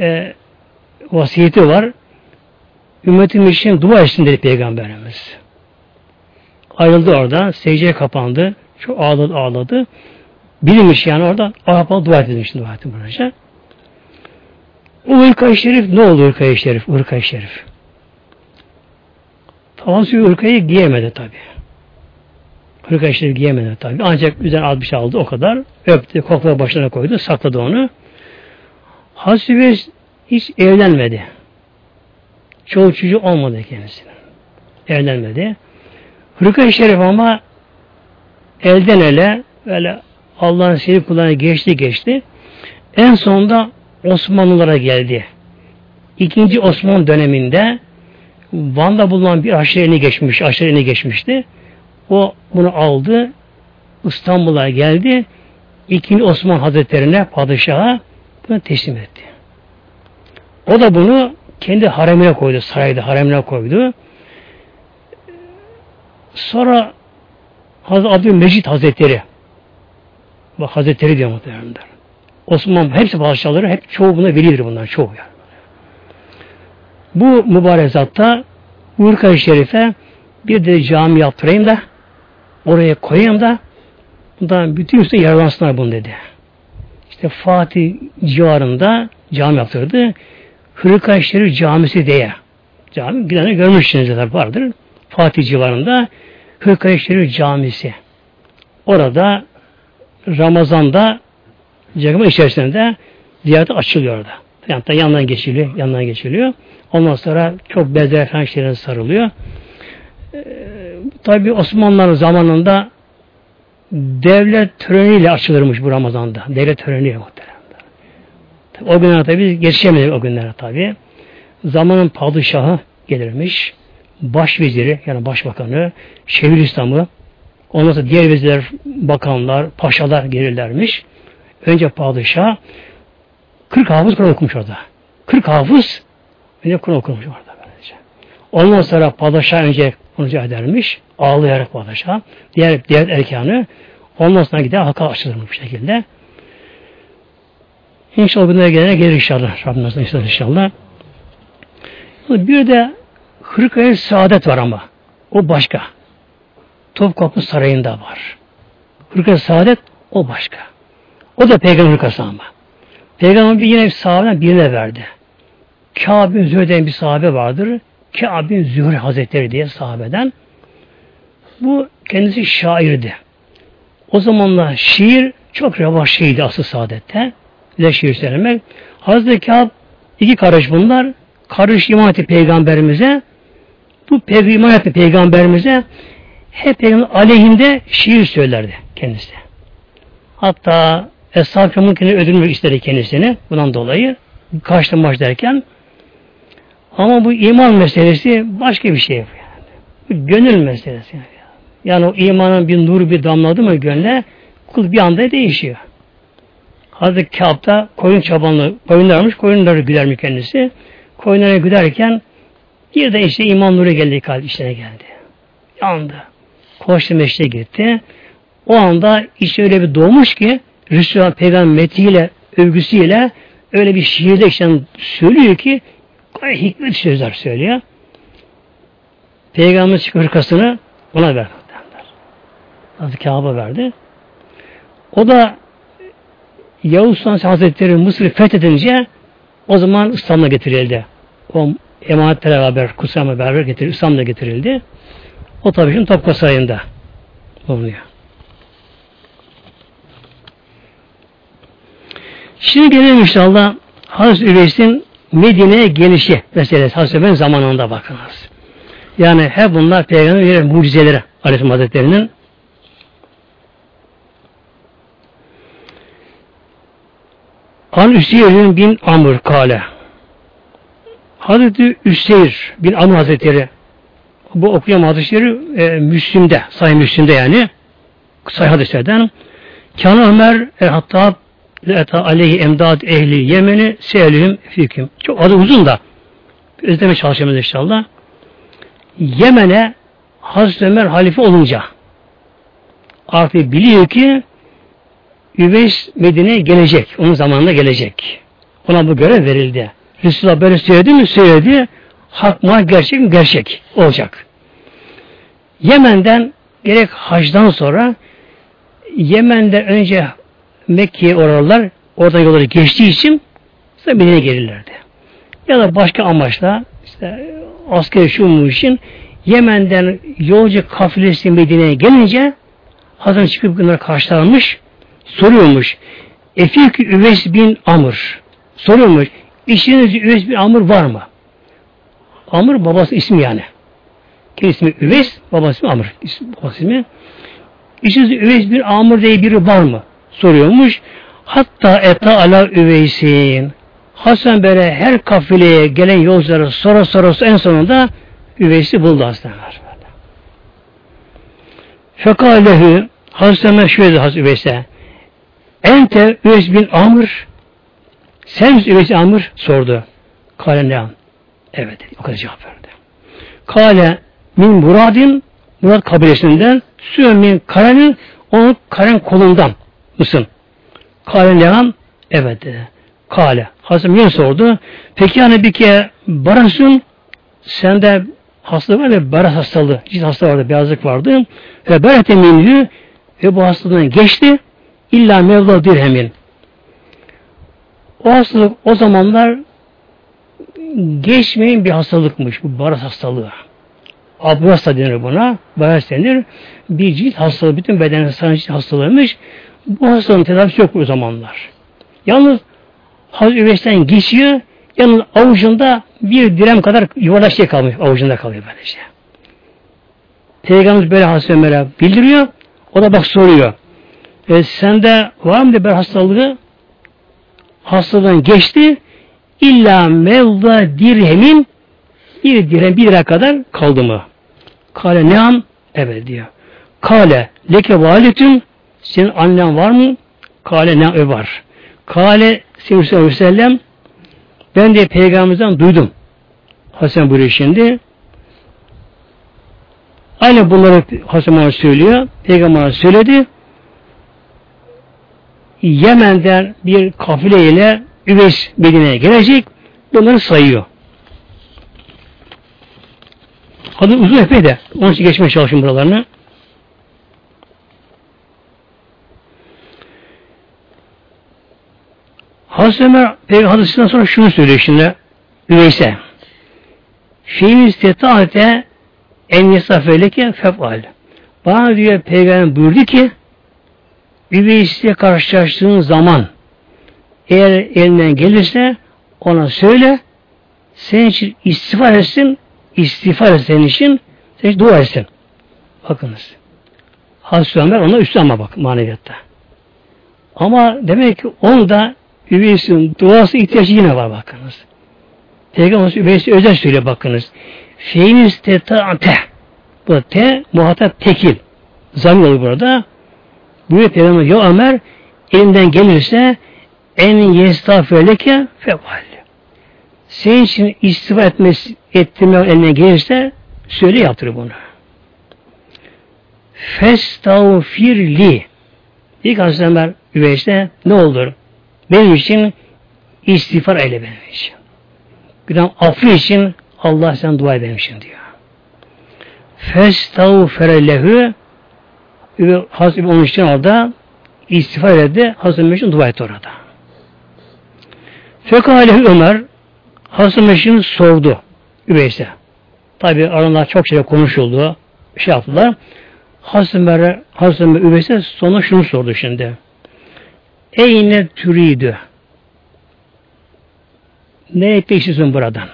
e, vasiyeti var. Ümmetim için dua etsin dedi Peygamberimiz. Ayrıldı orada. Secdeye kapandı. Çok ağladı ağladı. Bilinmiş yani orada Arap'a dua edilmiş dua etti böylece. O ırkayı şerif ne oldu ırkayı şerif? Irkayı şerif. Tavan suyu ırkayı giyemedi tabi. Hırkayı şerif giyemedi tabi. Ancak üzerine az bir şey aldı o kadar. Öptü, kokladı başına koydu, sakladı onu. Hazreti hiç evlenmedi. Çoğu çocuğu olmadı kendisine. Evlenmedi. Hırka-i Şerif ama elden ele böyle Allah'ın sevgi kullarına geçti geçti. En sonunda Osmanlılara geldi. İkinci Osmanlı döneminde Van'da bulunan bir aşirerini geçmiş, aşirerini geçmişti. O bunu aldı, İstanbul'a geldi. İkinci Osman Hazretleri'ne, padişaha bunu teslim etti. O da bunu kendi haremine koydu. Sarayda haremine koydu. Sonra Hazreti Abdülmecid Hazretleri bak Hazretleri diyor muhtemelenler. Osman hepsi padişahları hep çoğu buna velidir bunlar çoğu yani. Bu mübarek zatta Urka-i Şerife bir de cami yaptırayım da oraya koyayım da bundan bütün üstüne yararlansınlar bunu dedi. İşte Fatih civarında cami yaptırdı. Hırka Şerif Camisi diye. Cami gidene görmüşsünüz vardır. Fatih civarında Hırka Şerif Camisi. Orada Ramazan'da cami içerisinde ziyarete açılıyor orada. Yani yandan geçiliyor, yandan geçiliyor. Ondan sonra çok bezer falan sarılıyor. Ee, Tabi Osmanlıların zamanında devlet töreniyle açılırmış bu Ramazan'da. Devlet töreniyle O günlere tabi geçemedik o günlere tabi. Zamanın padişahı gelirmiş. Başveziri yani başbakanı, şehir İslam'ı, ondan sonra diğer vezirler, bakanlar, paşalar gelirlermiş. Önce padişah 40 hafız Kur'an okumuş orada. 40 hafız önce Kur'an okumuş orada. Böylece. Ondan sonra padişah önce konucu edermiş. Ağlayarak padişah. Diğer, diğer erkanı ondan sonra gider halka açılırmış bu şekilde. İnşallah günlere gelene gelir inşallah. Rabbim inşallah inşallah. Bir de Hırkaya Saadet var ama. O başka. Topkapı Sarayı'nda var. Hırkaya Saadet o başka. O da peygamber hırkası ama. Peygamber bir yine bir sahabeden birine verdi. Kâb bin Zühre'den bir sahabe vardır. Kâb bin Zühre Hazretleri diye sahabeden. Bu kendisi şairdi. O zamanlar şiir çok revaç şeydi asıl saadette. Ne şiir söylemek. Hazreti Kâb iki kardeş bunlar. Kardeş iman etti peygamberimize. Bu peygamber iman etti peygamberimize hep peygamber aleyhinde şiir söylerdi kendisi. Hatta Eshab-ı Kiram'ın öldürmek istedi kendisini bundan dolayı. Kaçtı baş derken ama bu iman meselesi başka bir şey yani. Bu gönül meselesi yani. Yani o imanın bir nuru bir damladı mı gönle kul bir anda değişiyor. Hazreti Kâb'da koyun çabanlı koyunlarmış, koyunları güdermiş kendisi. Koyunları güderken bir de işte iman nuru geldi kalp içine geldi. Yandı. Koştu meşte gitti. O anda içi öyle bir doğmuş ki Resulullah peygamber metiyle, övgüsüyle öyle bir şiirde işte söylüyor ki gayet hikmet sözler söylüyor. Peygamber hırkasını ona verdi. Hazreti Kabe verdi. O da Yavuz Sultan Hazretleri Mısır'ı fethedince o zaman İslam'la getirildi. O emanetle beraber, kutsama beraber getirildi, İslam'la getirildi. O tabi şimdi Topkapı Sarayı'nda bulunuyor. Şimdi gelelim inşallah Hazreti Üveys'in Medine'ye gelişi meselesi Hazreti Ömer'in zamanında bakınız. Yani hep bunlar peygamber mucizeleri Aleyhisselam Hazretleri'nin An Üseyir'in bin Amr kale. Hazreti Üseyir bin Amr Hazretleri bu okuyan hadisleri e, Müslim'de, Sahih Müslim'de yani Sahih hadislerden Kana Ömer e, hatta Eta aleyhi emdad ehli Yemeni seylihim fikim. Çok adı uzun da özleme çalışacağımız inşallah. Yemen'e Hazreti Ömer halife olunca artık biliyor ki Üveys Medine'ye gelecek. Onun zamanında gelecek. Ona bu görev verildi. Resulullah böyle söyledi mi? Söyledi. Hak mı? Gerçek mi? Gerçek. Olacak. Yemen'den gerek hacdan sonra Yemen'de önce Mekke'ye oralar oradan yolları geçtiği için işte Medine'ye gelirlerdi. Ya da başka amaçla işte asker şu için Yemen'den yolcu kafilesi Medine'ye gelince Hazreti çıkıp bunları karşılanmış soruyormuş. Efik Üveys bin Amr soruyormuş. İşinizde Üveys bin Amr var mı? Amr babası ismi yani. Kim ismi Üveys, babası ismi Amr. Babası ismi. İşinizde Üveys bin Amr diye biri var mı? Soruyormuş. Hatta eta ala Üveys'in. Hasan böyle her kafileye gelen yolcuları sonra sonra en sonunda Üveys'i buldu hastaneler. Fekalehu Hazreti Ömer şöyle Hazreti Üveys'e Ente Üveys bin Amr sen misin Üveys Amr? sordu. Kale ne? Evet dedi. O kadar cevap verdi. Kale min muradin Murat kabilesinden Süve min karenin onun karen kolundan mısın? Kale lehan evet dedi. Kale. Hazım yine sordu. Peki hani bir ke barasın sende hastalık var ya baras hastalığı. Cilt hastalığı vardı, beyazlık vardı. Ve berete minhü ve bu hastalığın geçti. İlla mevla dirhemin. O hastalık o zamanlar geçmeyen bir hastalıkmış bu baras hastalığı. Abrasa denir buna. Baras denir. Bir cilt hastalığı, bütün beden cilt hastalığıymış. Bu hastalığın tedavisi yok o zamanlar. Yalnız Hazreti Üveys'ten geçiyor, yalnız avucunda bir direm kadar yuvarlak şey kalmış, avucunda kalıyor böylece. Peygamberimiz böyle Hazreti Ömer'e bildiriyor, o da bak soruyor. E, sende var mı bir hastalığı? Hastalığın geçti, illa mevda dirhemin bir dirhem bir lira kadar kaldı mı? Kale ne an? Evet diyor. Kale leke validetün senin annen var mı? Kale ne var. Kale Seyyid Aleyhi Sellem ben de peygamberimizden duydum. Hasan buyuruyor şimdi. Aynı bunları Hasan söylüyor. Peygamber söyledi. Yemen'den bir kafile ile Üveys Medine'ye gelecek. Bunları sayıyor. Adı uzun epey de. Onun için geçmeye çalışın buralarını. Hazreti Ömer Peygamber hadisinden sonra şunu söylüyor şimdi Üveys'e. Şeyin istitaate en yesafeleke fefal. Bana diyor Peygamber buyurdu ki Üveys'le karşılaştığın zaman eğer elinden gelirse ona söyle senin için istiğfar etsin istiğfar etsin senin için senin için dua etsin. Bakınız. Hazreti Ömer ona üstü ama bak maneviyatta. Ama demek ki onda Üveys'in duası ihtiyacı yine var bakınız. Peygamber Üveys'i özel söylüyor bakınız. Feyniz teta'te. Bu te muhatap tekil. Zamir olur burada. Buyuruyor Peygamber ya Ömer elinden gelirse en yestağfirleke fevval. Senin için istifa etmesi, ettirme eline gelirse söyle yaptır bunu. Festağfirli. İlk Hazreti Ömer Üveys'te ne olur? Benim için istiğfar eyle benim için. Günah affı için Allah sen dua ederim için diyor. Festağfere Hazreti onun için orada istiğfar etti. Hazreti Meşin dua etti orada. Fekalehu Ömer Hazreti Meşin sordu Üveys'e. Tabi aralarında çok şey konuşuldu. Şey yaptılar. Hazreti Ömer, Hazreti Ömer Üveys'e sonra şunu sordu şimdi. Eyne türüydü. Ne etmek buradan?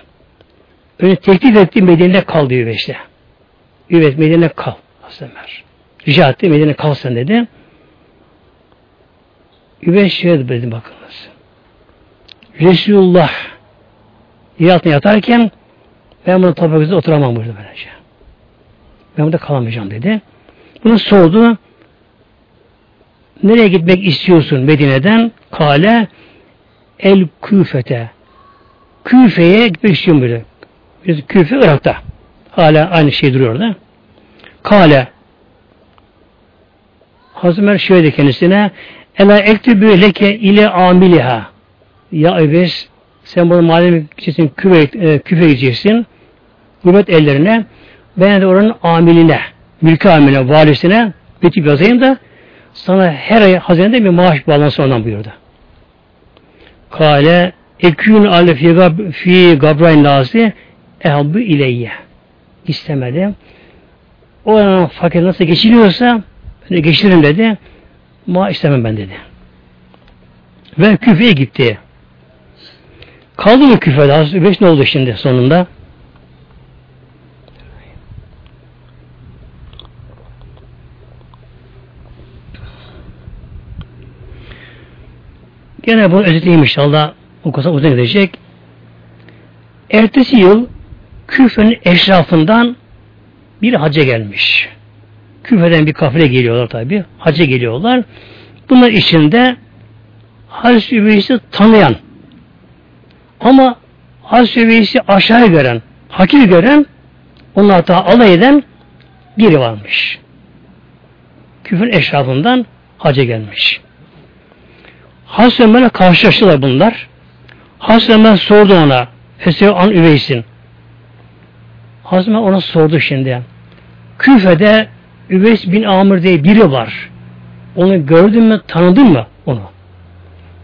Öyle teklif etti Medine'de kal diyor işte. Evet Medine'de kal. Ömer. Rica etti Medine'de kal sen dedi. Şey dedi bakınız. Resulullah yer altına yatarken ben bunu toprakta oturamam burada böylece. Ben burada kalamayacağım dedi. Bunu sordu. Nereye gitmek istiyorsun Medine'den? Kale el küfete. Küfe'ye gitmek istiyorum böyle. Küfe Irak'ta. Hala aynı şey duruyor orada. Kale Hazreti Ömer şöyle kendisine Ela ektübü leke ile amiliha Ya Ebes sen bunu madem gideceksin küfe, e, küfe gideceksin hürmet ellerine ben de oranın amiline mülkü amiline, valisine bitip yazayım da sana her ay hazinede bir maaş bağlansın ondan buyurdu. Kale ekün ale fi, gab, fi gabrayn nasi ehabbu ileyye. İstemedi. O fakir nasıl geçiniyorsa ben geçiririm dedi. Ma istemem ben dedi. Ve küfeye gitti. Kaldı mı küfede? Beş ne oldu şimdi sonunda? Gene bunu özetleyeyim inşallah. O kadar uzun gidecek. Ertesi yıl Küfe'nin eşrafından bir hacca gelmiş. Küfe'den bir kafile geliyorlar tabi. Hacca geliyorlar. Bunlar içinde Hazreti Üveys'i tanıyan ama Hazreti Üveys'i aşağı gören, hakir gören, onlar hatta alay eden biri varmış. Küfür eşrafından hacı gelmiş. Hazreti Ömer'le karşılaştılar bunlar. Hazreti Ömer sordu ona Fesir an Üveys'in. Hazreti Ömer ona sordu şimdi. Küfe'de Üveys bin Amr diye biri var. Onu gördün mü, tanıdın mı onu?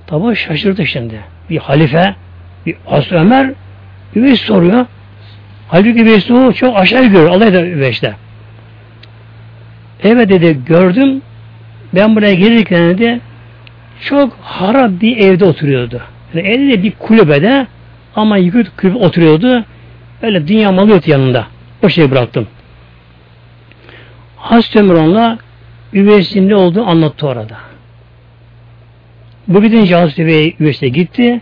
Tabi şaşırdı şimdi. Bir halife, bir Hazreti Ömer Üveys soruyor. Halbuki Üveys o çok aşağı görüyor. Allah eder Üveys'te. Evet dedi gördüm. Ben buraya gelirken dedi çok harap bir evde oturuyordu. Yani evde de bir kulübede ama yıkık kulübe oturuyordu. Öyle dünya malı yanında. O şeyi bıraktım. Hazreti Ömer onunla üveysin ne olduğunu anlattı orada. Bu gidince Hazreti Bey gitti.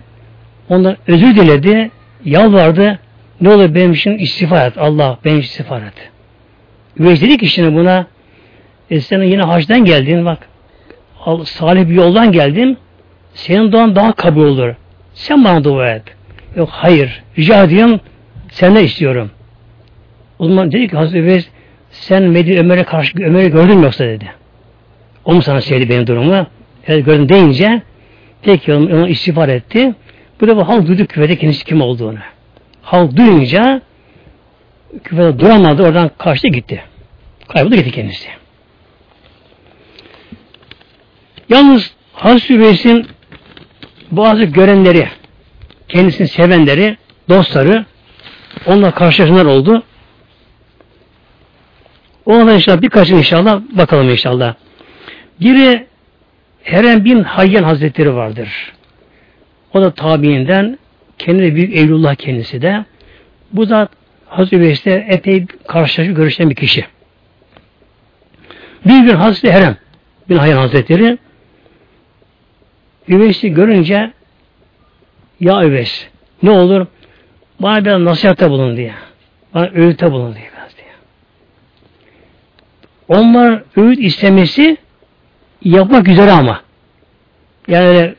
Ondan özür diledi. Yalvardı. Ne olur benim için istiğfar et. Allah benim için istiğfar et. Üveys dedi ki şimdi buna e sen yine hacdan geldin bak salih bir yoldan geldin senin duan daha kabul olur. Sen bana dua et. Yok hayır. Rica ediyorum senden istiyorum. O zaman dedi ki Hazreti Üveys sen Medine Ömer'e karşı Ömer'i gördün mü yoksa dedi. O mu sana söyledi benim durumu? Evet gördüm deyince peki onu, onu istiğfar etti. Bu da bu halk duydu küfede kendisi kim olduğunu. Halk duyunca küfede duramadı oradan kaçtı gitti. Kayboldu gitti kendisi. Yalnız Hazreti Üveys'in bazı görenleri, kendisini sevenleri, dostları onunla karşılaşanlar oldu. Ona inşallah birkaç inşallah bakalım inşallah. Biri Herem bin Hayyan Hazretleri vardır. O da tabiinden kendi büyük Eylullah kendisi de. Bu da Hazreti Üveys'te epey karşılaşıp görüşen bir kişi. Bir gün Hazreti Herem bin Hayyan Hazretleri Üveys'i görünce ya Üveys ne olur bana biraz nasihatte bulun diye. Bana öğütte bulun diye. Onlar öğüt istemesi yapmak üzere ama. Yani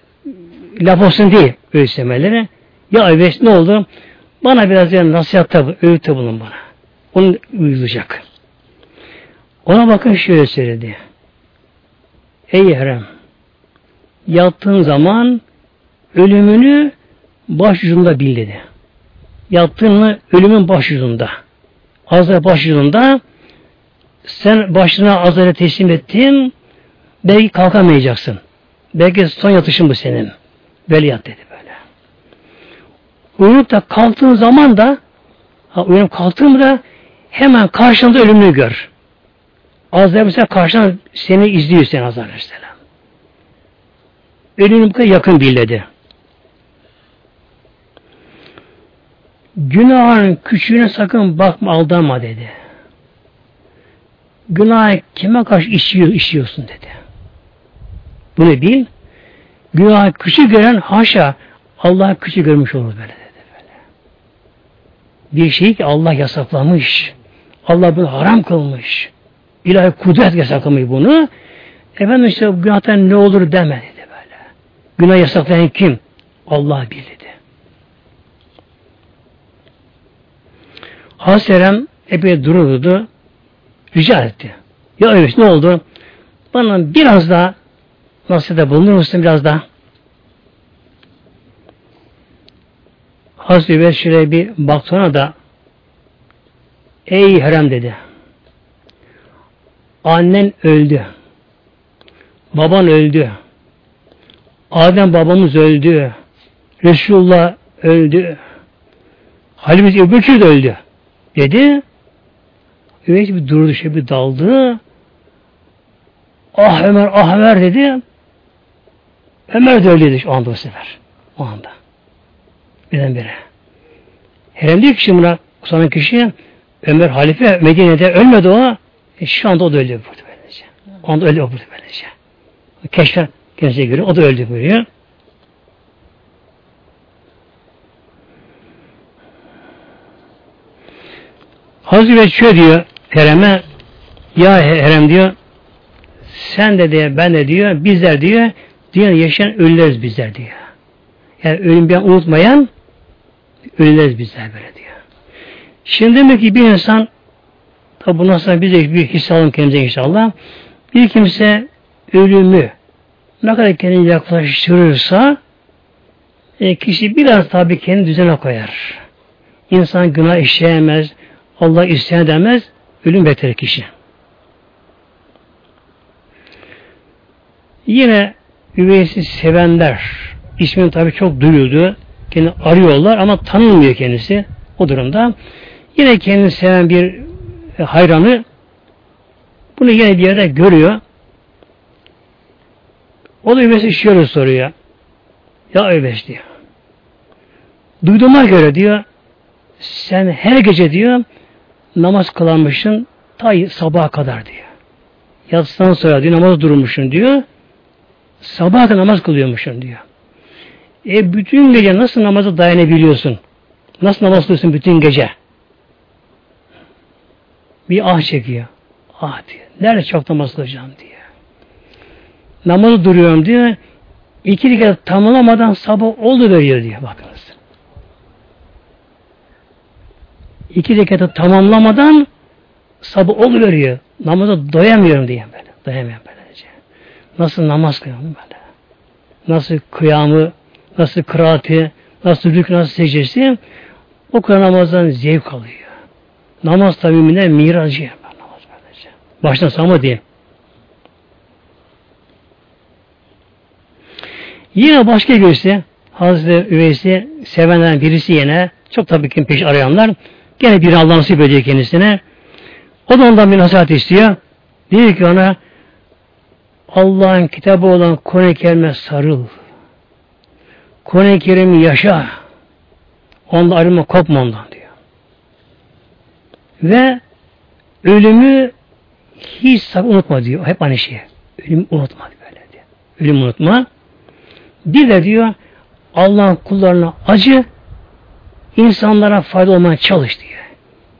laf olsun değil öğüt istemeleri. Ya Üveys ne olur bana biraz yani nasihatte, öğütte bulun bana. Onu uygulayacak. Ona bakın şöyle söyledi. Ey Herem yattığın zaman ölümünü başucunda bil dedi. Yattığını ölümün başucunda. Azrail başucunda sen başına Azrail'e teslim ettin belki kalkamayacaksın. Belki son yatışın bu senin. Böyle dedi böyle. Uyanıp da kalktığın zaman da ha, uyanıp kalktığında hemen karşında ölümünü gör. Azrail mesela karşına seni izliyor sen Azrail mesela. Ölümün bu kadar yakın billedi. Günahın küçüğüne sakın bakma aldanma dedi. Günah kime karşı işiyor, işiyorsun dedi. Bunu bil. Günah küçük gören haşa Allah küçük görmüş olur böyle dedi. Böyle. Bir şey ki Allah yasaklamış. Allah bunu haram kılmış. İlahi kudret yasaklamış bunu. Efendim işte günahtan ne olur demedi. Günah yasaklayan kim? Allah bilir dedi. Hazreti Erem epey dururdu. Rica etti. Ya öyle ne oldu? Bana biraz daha nasihate bulunur musun biraz daha? Hazreti şöyle bir baktı da Ey Herem dedi. Annen öldü. Baban öldü. Adem babamız öldü. Resulullah öldü. Halimiz Ebu öldü. Dedi. Üveys bir durdu, şey bir daldı. Ah Ömer, ah Ömer dedi. Ömer de öyleydi şu anda bu sefer. O anda. Birdenbire. Herem diyor ki buna sonra kişi Ömer halife Medine'de ölmedi o. E, şu anda o da öldü burada böylece. O anda öldü burada böylece. Keşfe kendisine göre o da öldü buyuruyor. Hazreti Bey şöyle diyor Herem'e ya Herem diyor sen de diyor ben de diyor bizler diyor dünyada yaşayan ölüleriz bizler diyor. Yani ölüm bir unutmayan öleceğiz bizler böyle diyor. Şimdi demek ki bir insan tabi bundan sonra biz de bir hisse alalım kendimize inşallah. Bir kimse ölümü ne kadar kendini yaklaştırırsa e, kişi biraz tabi kendi düzene koyar. İnsan günah işleyemez, Allah isyan edemez, ölüm bekler kişi. Yine üveysiz sevenler, ismini tabi çok duyuldu, kendi arıyorlar ama tanınmıyor kendisi o durumda. Yine kendini seven bir e, hayranı bunu yine bir yerde görüyor. O da üveysiz şöyle soruyor. Ya üveys diyor. Duyduğuma göre diyor sen her gece diyor namaz kılanmışsın ta sabaha kadar diyor. Yatsıdan sonra diyor namaz durmuşsun diyor. Sabaha kadar namaz kılıyormuşsun diyor. E bütün gece nasıl namaza dayanabiliyorsun? Nasıl namaz kılıyorsun bütün gece? Bir ah çekiyor. Ah diyor. Nerede çok namaz kılacağım diyor. Namazı duruyorum diyor. İki rekat tamamlamadan sabah oldu veriyor diyor bakınız. İki rekatı tamamlamadan sabah oldu veriyor. Namaza doyamıyorum diye böyle. Doyamıyorum böylece. Nasıl namaz kılıyorum böyle. Nasıl kıyamı, nasıl kıraati, nasıl rük, nasıl secdesi o kadar namazdan zevk alıyor. Namaz tabi mümin miracı. Namaz böylece. Baştan sağma diyeyim. Yine başka birisi Hazreti Üveysi sevenlerden birisi yine çok tabii ki peş arayanlar gene bir Allah nasip ediyor kendisine. O da ondan bir nasihat istiyor. Diyor ki ona Allah'ın kitabı olan Kur'an-ı Kerim'e sarıl. Kur'an-ı Kerim'i yaşa. Onda ayrılma kopma ondan diyor. Ve ölümü hiç unutma diyor. Hep aynı şey. Ölümü unutma böyle diyor. Ölümü unutma. Bir de diyor Allah'ın kullarına acı, insanlara fayda olmaya çalış diyor.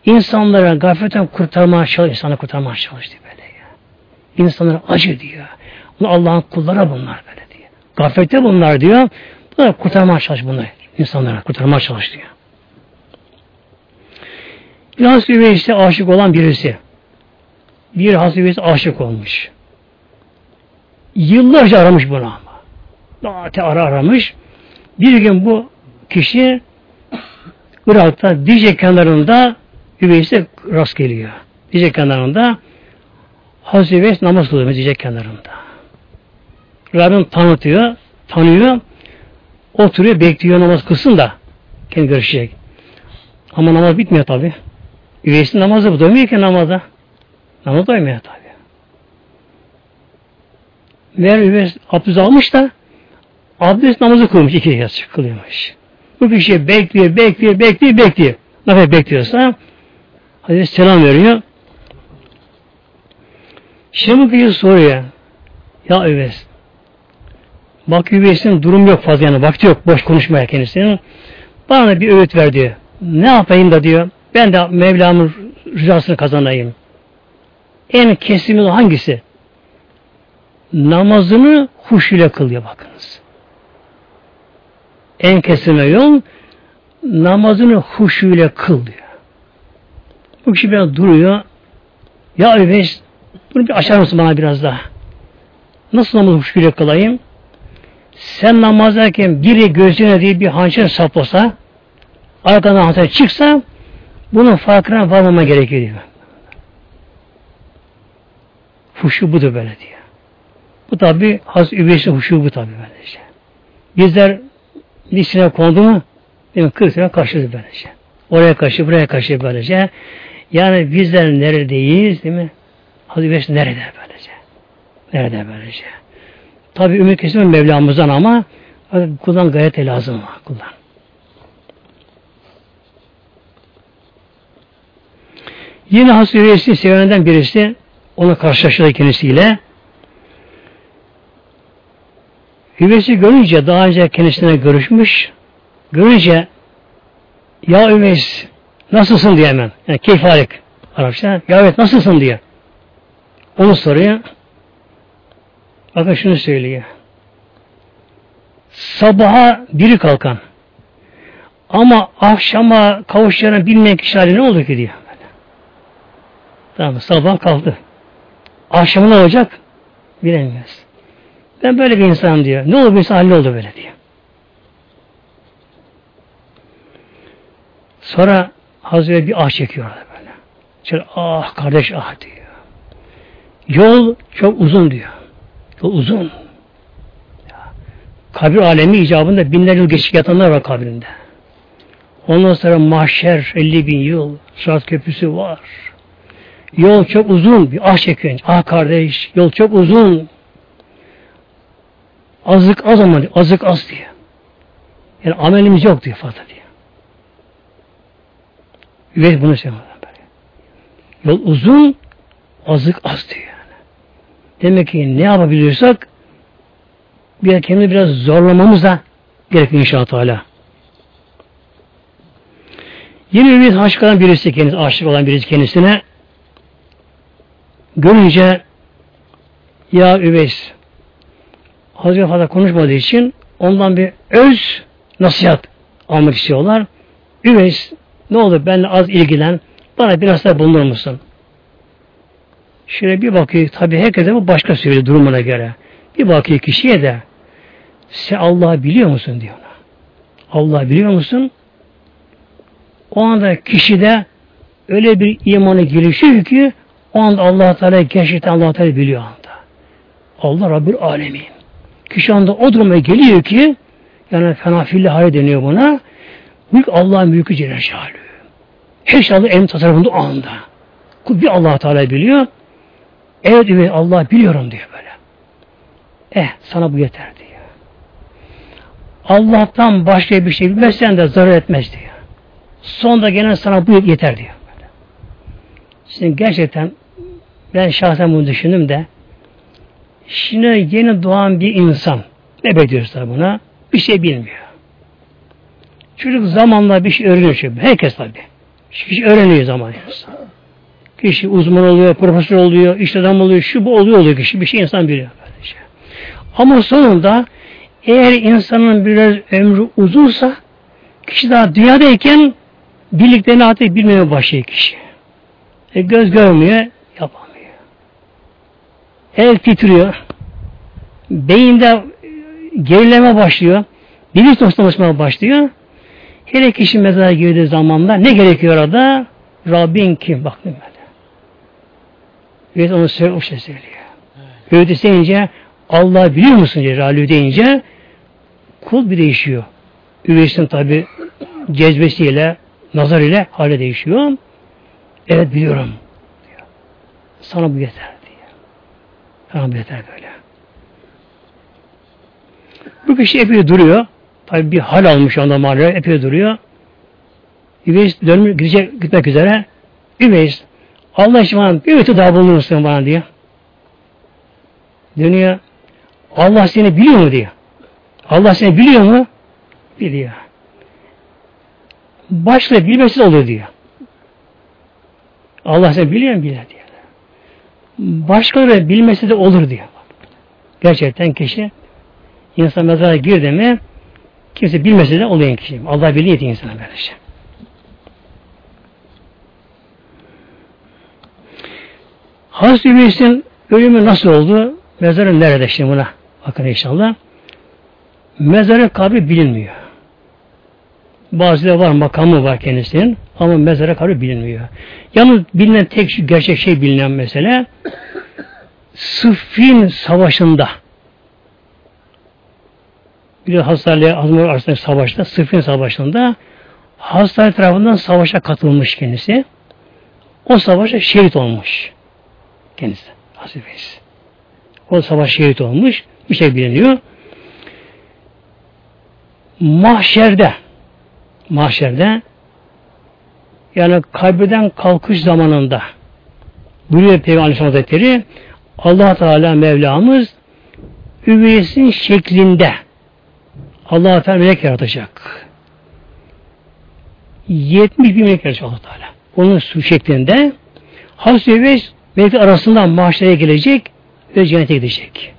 İnsanlara gafletten kurtarmaya çalış, insanı kurtarmaya çalış diyor böyle ya. İnsanlara acı diyor. Allah'ın kullara bunlar böyle diyor. Gaflette bunlar diyor. Bunları kurtarmaya çalış bunları. İnsanlara kurtarmaya çalış diyor. Bir Hazreti Üveys'e aşık olan birisi. Bir Üveys aşık olmuş. Yıllarca aramış bunu ama. Daha ara aramış. Bir gün bu kişi Irak'ta Dicle kenarında Üveys'e rast geliyor. Dicle kenarında Hazreti Üveys namaz kılıyor Dicle kenarında. Rabbim tanıtıyor, tanıyor, oturuyor, bekliyor namaz kılsın da kendi görüşecek. Ama namaz bitmiyor tabi. Üveys'in namazı bu doymuyor ki namaza. Namaz doymuyor tabi. Meğer Üveys abdest almış da abdest namazı kılmış iki kez kılıyormuş. Bu kişi bekliyor, bekliyor, bekliyor, bekliyor. Ne kadar bekliyorsa Hazreti selam veriyor. Şimdi bu kişi soruyor. Ya Üveys bak Üveys'in durum yok fazla yani vakti yok boş konuşmaya kendisinin. Bana bir öğüt ver diyor. Ne yapayım da diyor. Ben de Mevlam'ın rızasını kazanayım. En kesimi hangisi? Namazını huş ile kılıyor bakınız en kesime yol namazını huşuyla kıl diyor. Bu kişi biraz duruyor. Ya Üveys bunu bir açar mısın bana biraz daha? Nasıl namazı huşuyla kılayım? Sen namazdayken biri gözüne diye bir hançer saplasa arkadan hançer çıksa bunun farkına varmama gerekiyor diyor. Huşu budur böyle diyor. Bu tabi Haz Üveys'in huşu bu tabi böylece. Bizler dişine kondu mu mi? 40 sene kaçırdı böylece. Oraya kaçtı, buraya kaçtı böylece. Yani bizler neredeyiz değil mi? Hazreti Beş nerede böylece? Nerede böylece? Tabi ümit kesin Mevlamızdan ama kullan gayet lazım var. Kullan. Yine Hazreti Üveysi sevenlerden birisi onu karşılaştırdı kendisiyle. Üveysi görünce daha önce kendisine görüşmüş. Görünce ya Üveys nasılsın diye hemen. Yani keyfalik Arapça. Ya evet nasılsın diye. Onu soruyor. Bakın şunu söylüyor. Sabaha biri kalkan Ama akşama kavuşacağını bilmeyen kişi hali ne olur ki diyor. Tamam sabah kaldı. Akşama ne olacak? Bilemiyoruz. Ben böyle bir insanım diyor. Ne olur bir insan oldu böyle diyor. Sonra Hazreti bir ah çekiyor böyle. Şöyle ah kardeş ah diyor. Yol çok uzun diyor. Yol uzun. Kabir alemi icabında binler yıl geçik yatanlar var kabirinde. Ondan sonra mahşer 50 bin yıl. Sırat köprüsü var. Yol çok uzun. Bir ah çekiyor. Ah kardeş yol çok uzun. Azık az ama azık az diyor. Yani amelimiz yok diyor fazla diyor. Üvey bunu söylüyor. Yol uzun, azık az diyor yani. Demek ki ne yapabiliyorsak bir kendini biraz zorlamamız da gerekiyor inşallah Teala. Yine bir aşık olan birisi kendisi, aşık olan birisi kendisine görünce ya Üveys Hazreti fazla konuşmadığı için ondan bir öz nasihat almak istiyorlar. Üveys ne olur benimle az ilgilen bana biraz da bulunur musun? Şöyle bir bakıyor tabi herkese bu başka söylüyor durumuna göre. Bir bakıyor kişiye de sen Allah'ı biliyor musun diyor ona. Allah biliyor musun? O anda kişide öyle bir imanı gelişiyor ki o anda allah Teala gerçekten allah Teala biliyor anda. Allah Rabbül Alemin. Kişi anda o duruma geliyor ki yani fenafilli hale deniyor buna. Mülk Allah'ın mülkü Celle Şalü. Her şey Allah elim tasarrufunda o anda. Bir allah Teala biliyor. Evet evet Allah biliyorum diyor böyle. Eh sana bu yeter diyor. Allah'tan başka bir şey bilmezsen de zarar etmez diyor. Sonunda gene sana bu yeter diyor. Şimdi gerçekten ben şahsen bunu düşündüm de şimdi yeni doğan bir insan ne bekliyoruz buna? Bir şey bilmiyor. Çocuk zamanla bir şey öğreniyor çünkü. Herkes tabi. Kişi öğreniyor zaman insan. Kişi uzman oluyor, profesör oluyor, iş adam oluyor, şu bu oluyor oluyor kişi. Bir şey insan biliyor. Böylece. Ama sonunda eğer insanın biraz ömrü uzunsa kişi daha dünyadayken bildiklerini artık bilmeye başlıyor kişi. E, göz görmüyor. El titriyor. Beyinde gerileme başlıyor. Bilinç dostlamışmaya başlıyor. Hele kişi mezara girdiği zamanda ne gerekiyor orada? Rabbin kim? Bak böyle. Ve onu söyle, o şey söylüyor. Evet. Öyle deyince Allah biliyor musun diye Ralü deyince kul bir değişiyor. Üveysin tabi cezbesiyle, nazar ile hale değişiyor. Evet biliyorum. Diyor. Sana bu yeter bu yeter böyle. Bu kişi epey duruyor. Tabi bir hal almış anda mahalleye epey duruyor. Üveys dönmüş, gidecek, gitmek üzere. Üveys, Allah için bana bir ötü daha bulur musun bana diyor. Dönüyor. Allah seni biliyor mu diyor. Allah seni biliyor mu? Biliyor. Başka bilmesiz olur diyor. Allah seni biliyor mu? Biliyor diyor. Başkaları bilmesi de olur diyor. Gerçekten kişi insan mezara girdi mi kimse bilmese de oluyor kişi. Allah biliyor insana böylece. Hazreti İblis'in ölümü nasıl oldu? Mezarı nerede şimdi buna? Bakın inşallah. Mezarı kabri bilinmiyor. Bazıları var makamı var kendisinin ama mezara kabri bilinmiyor. Yalnız bilinen tek şu gerçek şey bilinen mesele Sıffin Savaşı'nda bir hastaneye Hazmur arasındaki savaşta Sıffin Savaşı'nda hastane tarafından savaşa katılmış kendisi. O savaşa şehit olmuş. Kendisi. Hasifesi. O savaş şehit olmuş. Bir şey biliniyor. Mahşerde mahşerde yani kabirden kalkış zamanında buyuruyor Peygamber Aleyhisselam Hazretleri allah Teala Mevlamız üveyesin şeklinde allah Teala melek yaratacak. 70 bin melek yaratacak allah Teala. Onun su şeklinde Hazreti Üveys melek arasından mahşere gelecek ve cennete gidecek.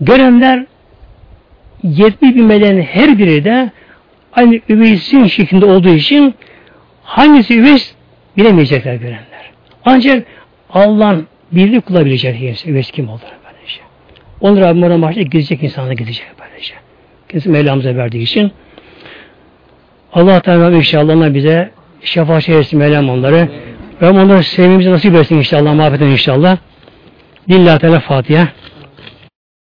Görenler 70 bin meleğin her biri de aynı üveysin şeklinde olduğu için hangisi üveys bilemeyecekler görenler. Ancak Allah'ın birlik kulabilecek kimse üveys kim olur böylece. Onu Rabbim ona başta gidecek insana gidecek böylece. Kendisi Mevlamıza verdiği için Allah Teala inşallah bize şefaat eylesin Mevlam onları. Ve onları sevmemizi nasip etsin inşallah, mahveden inşallah. Lillahi Teala Fatiha.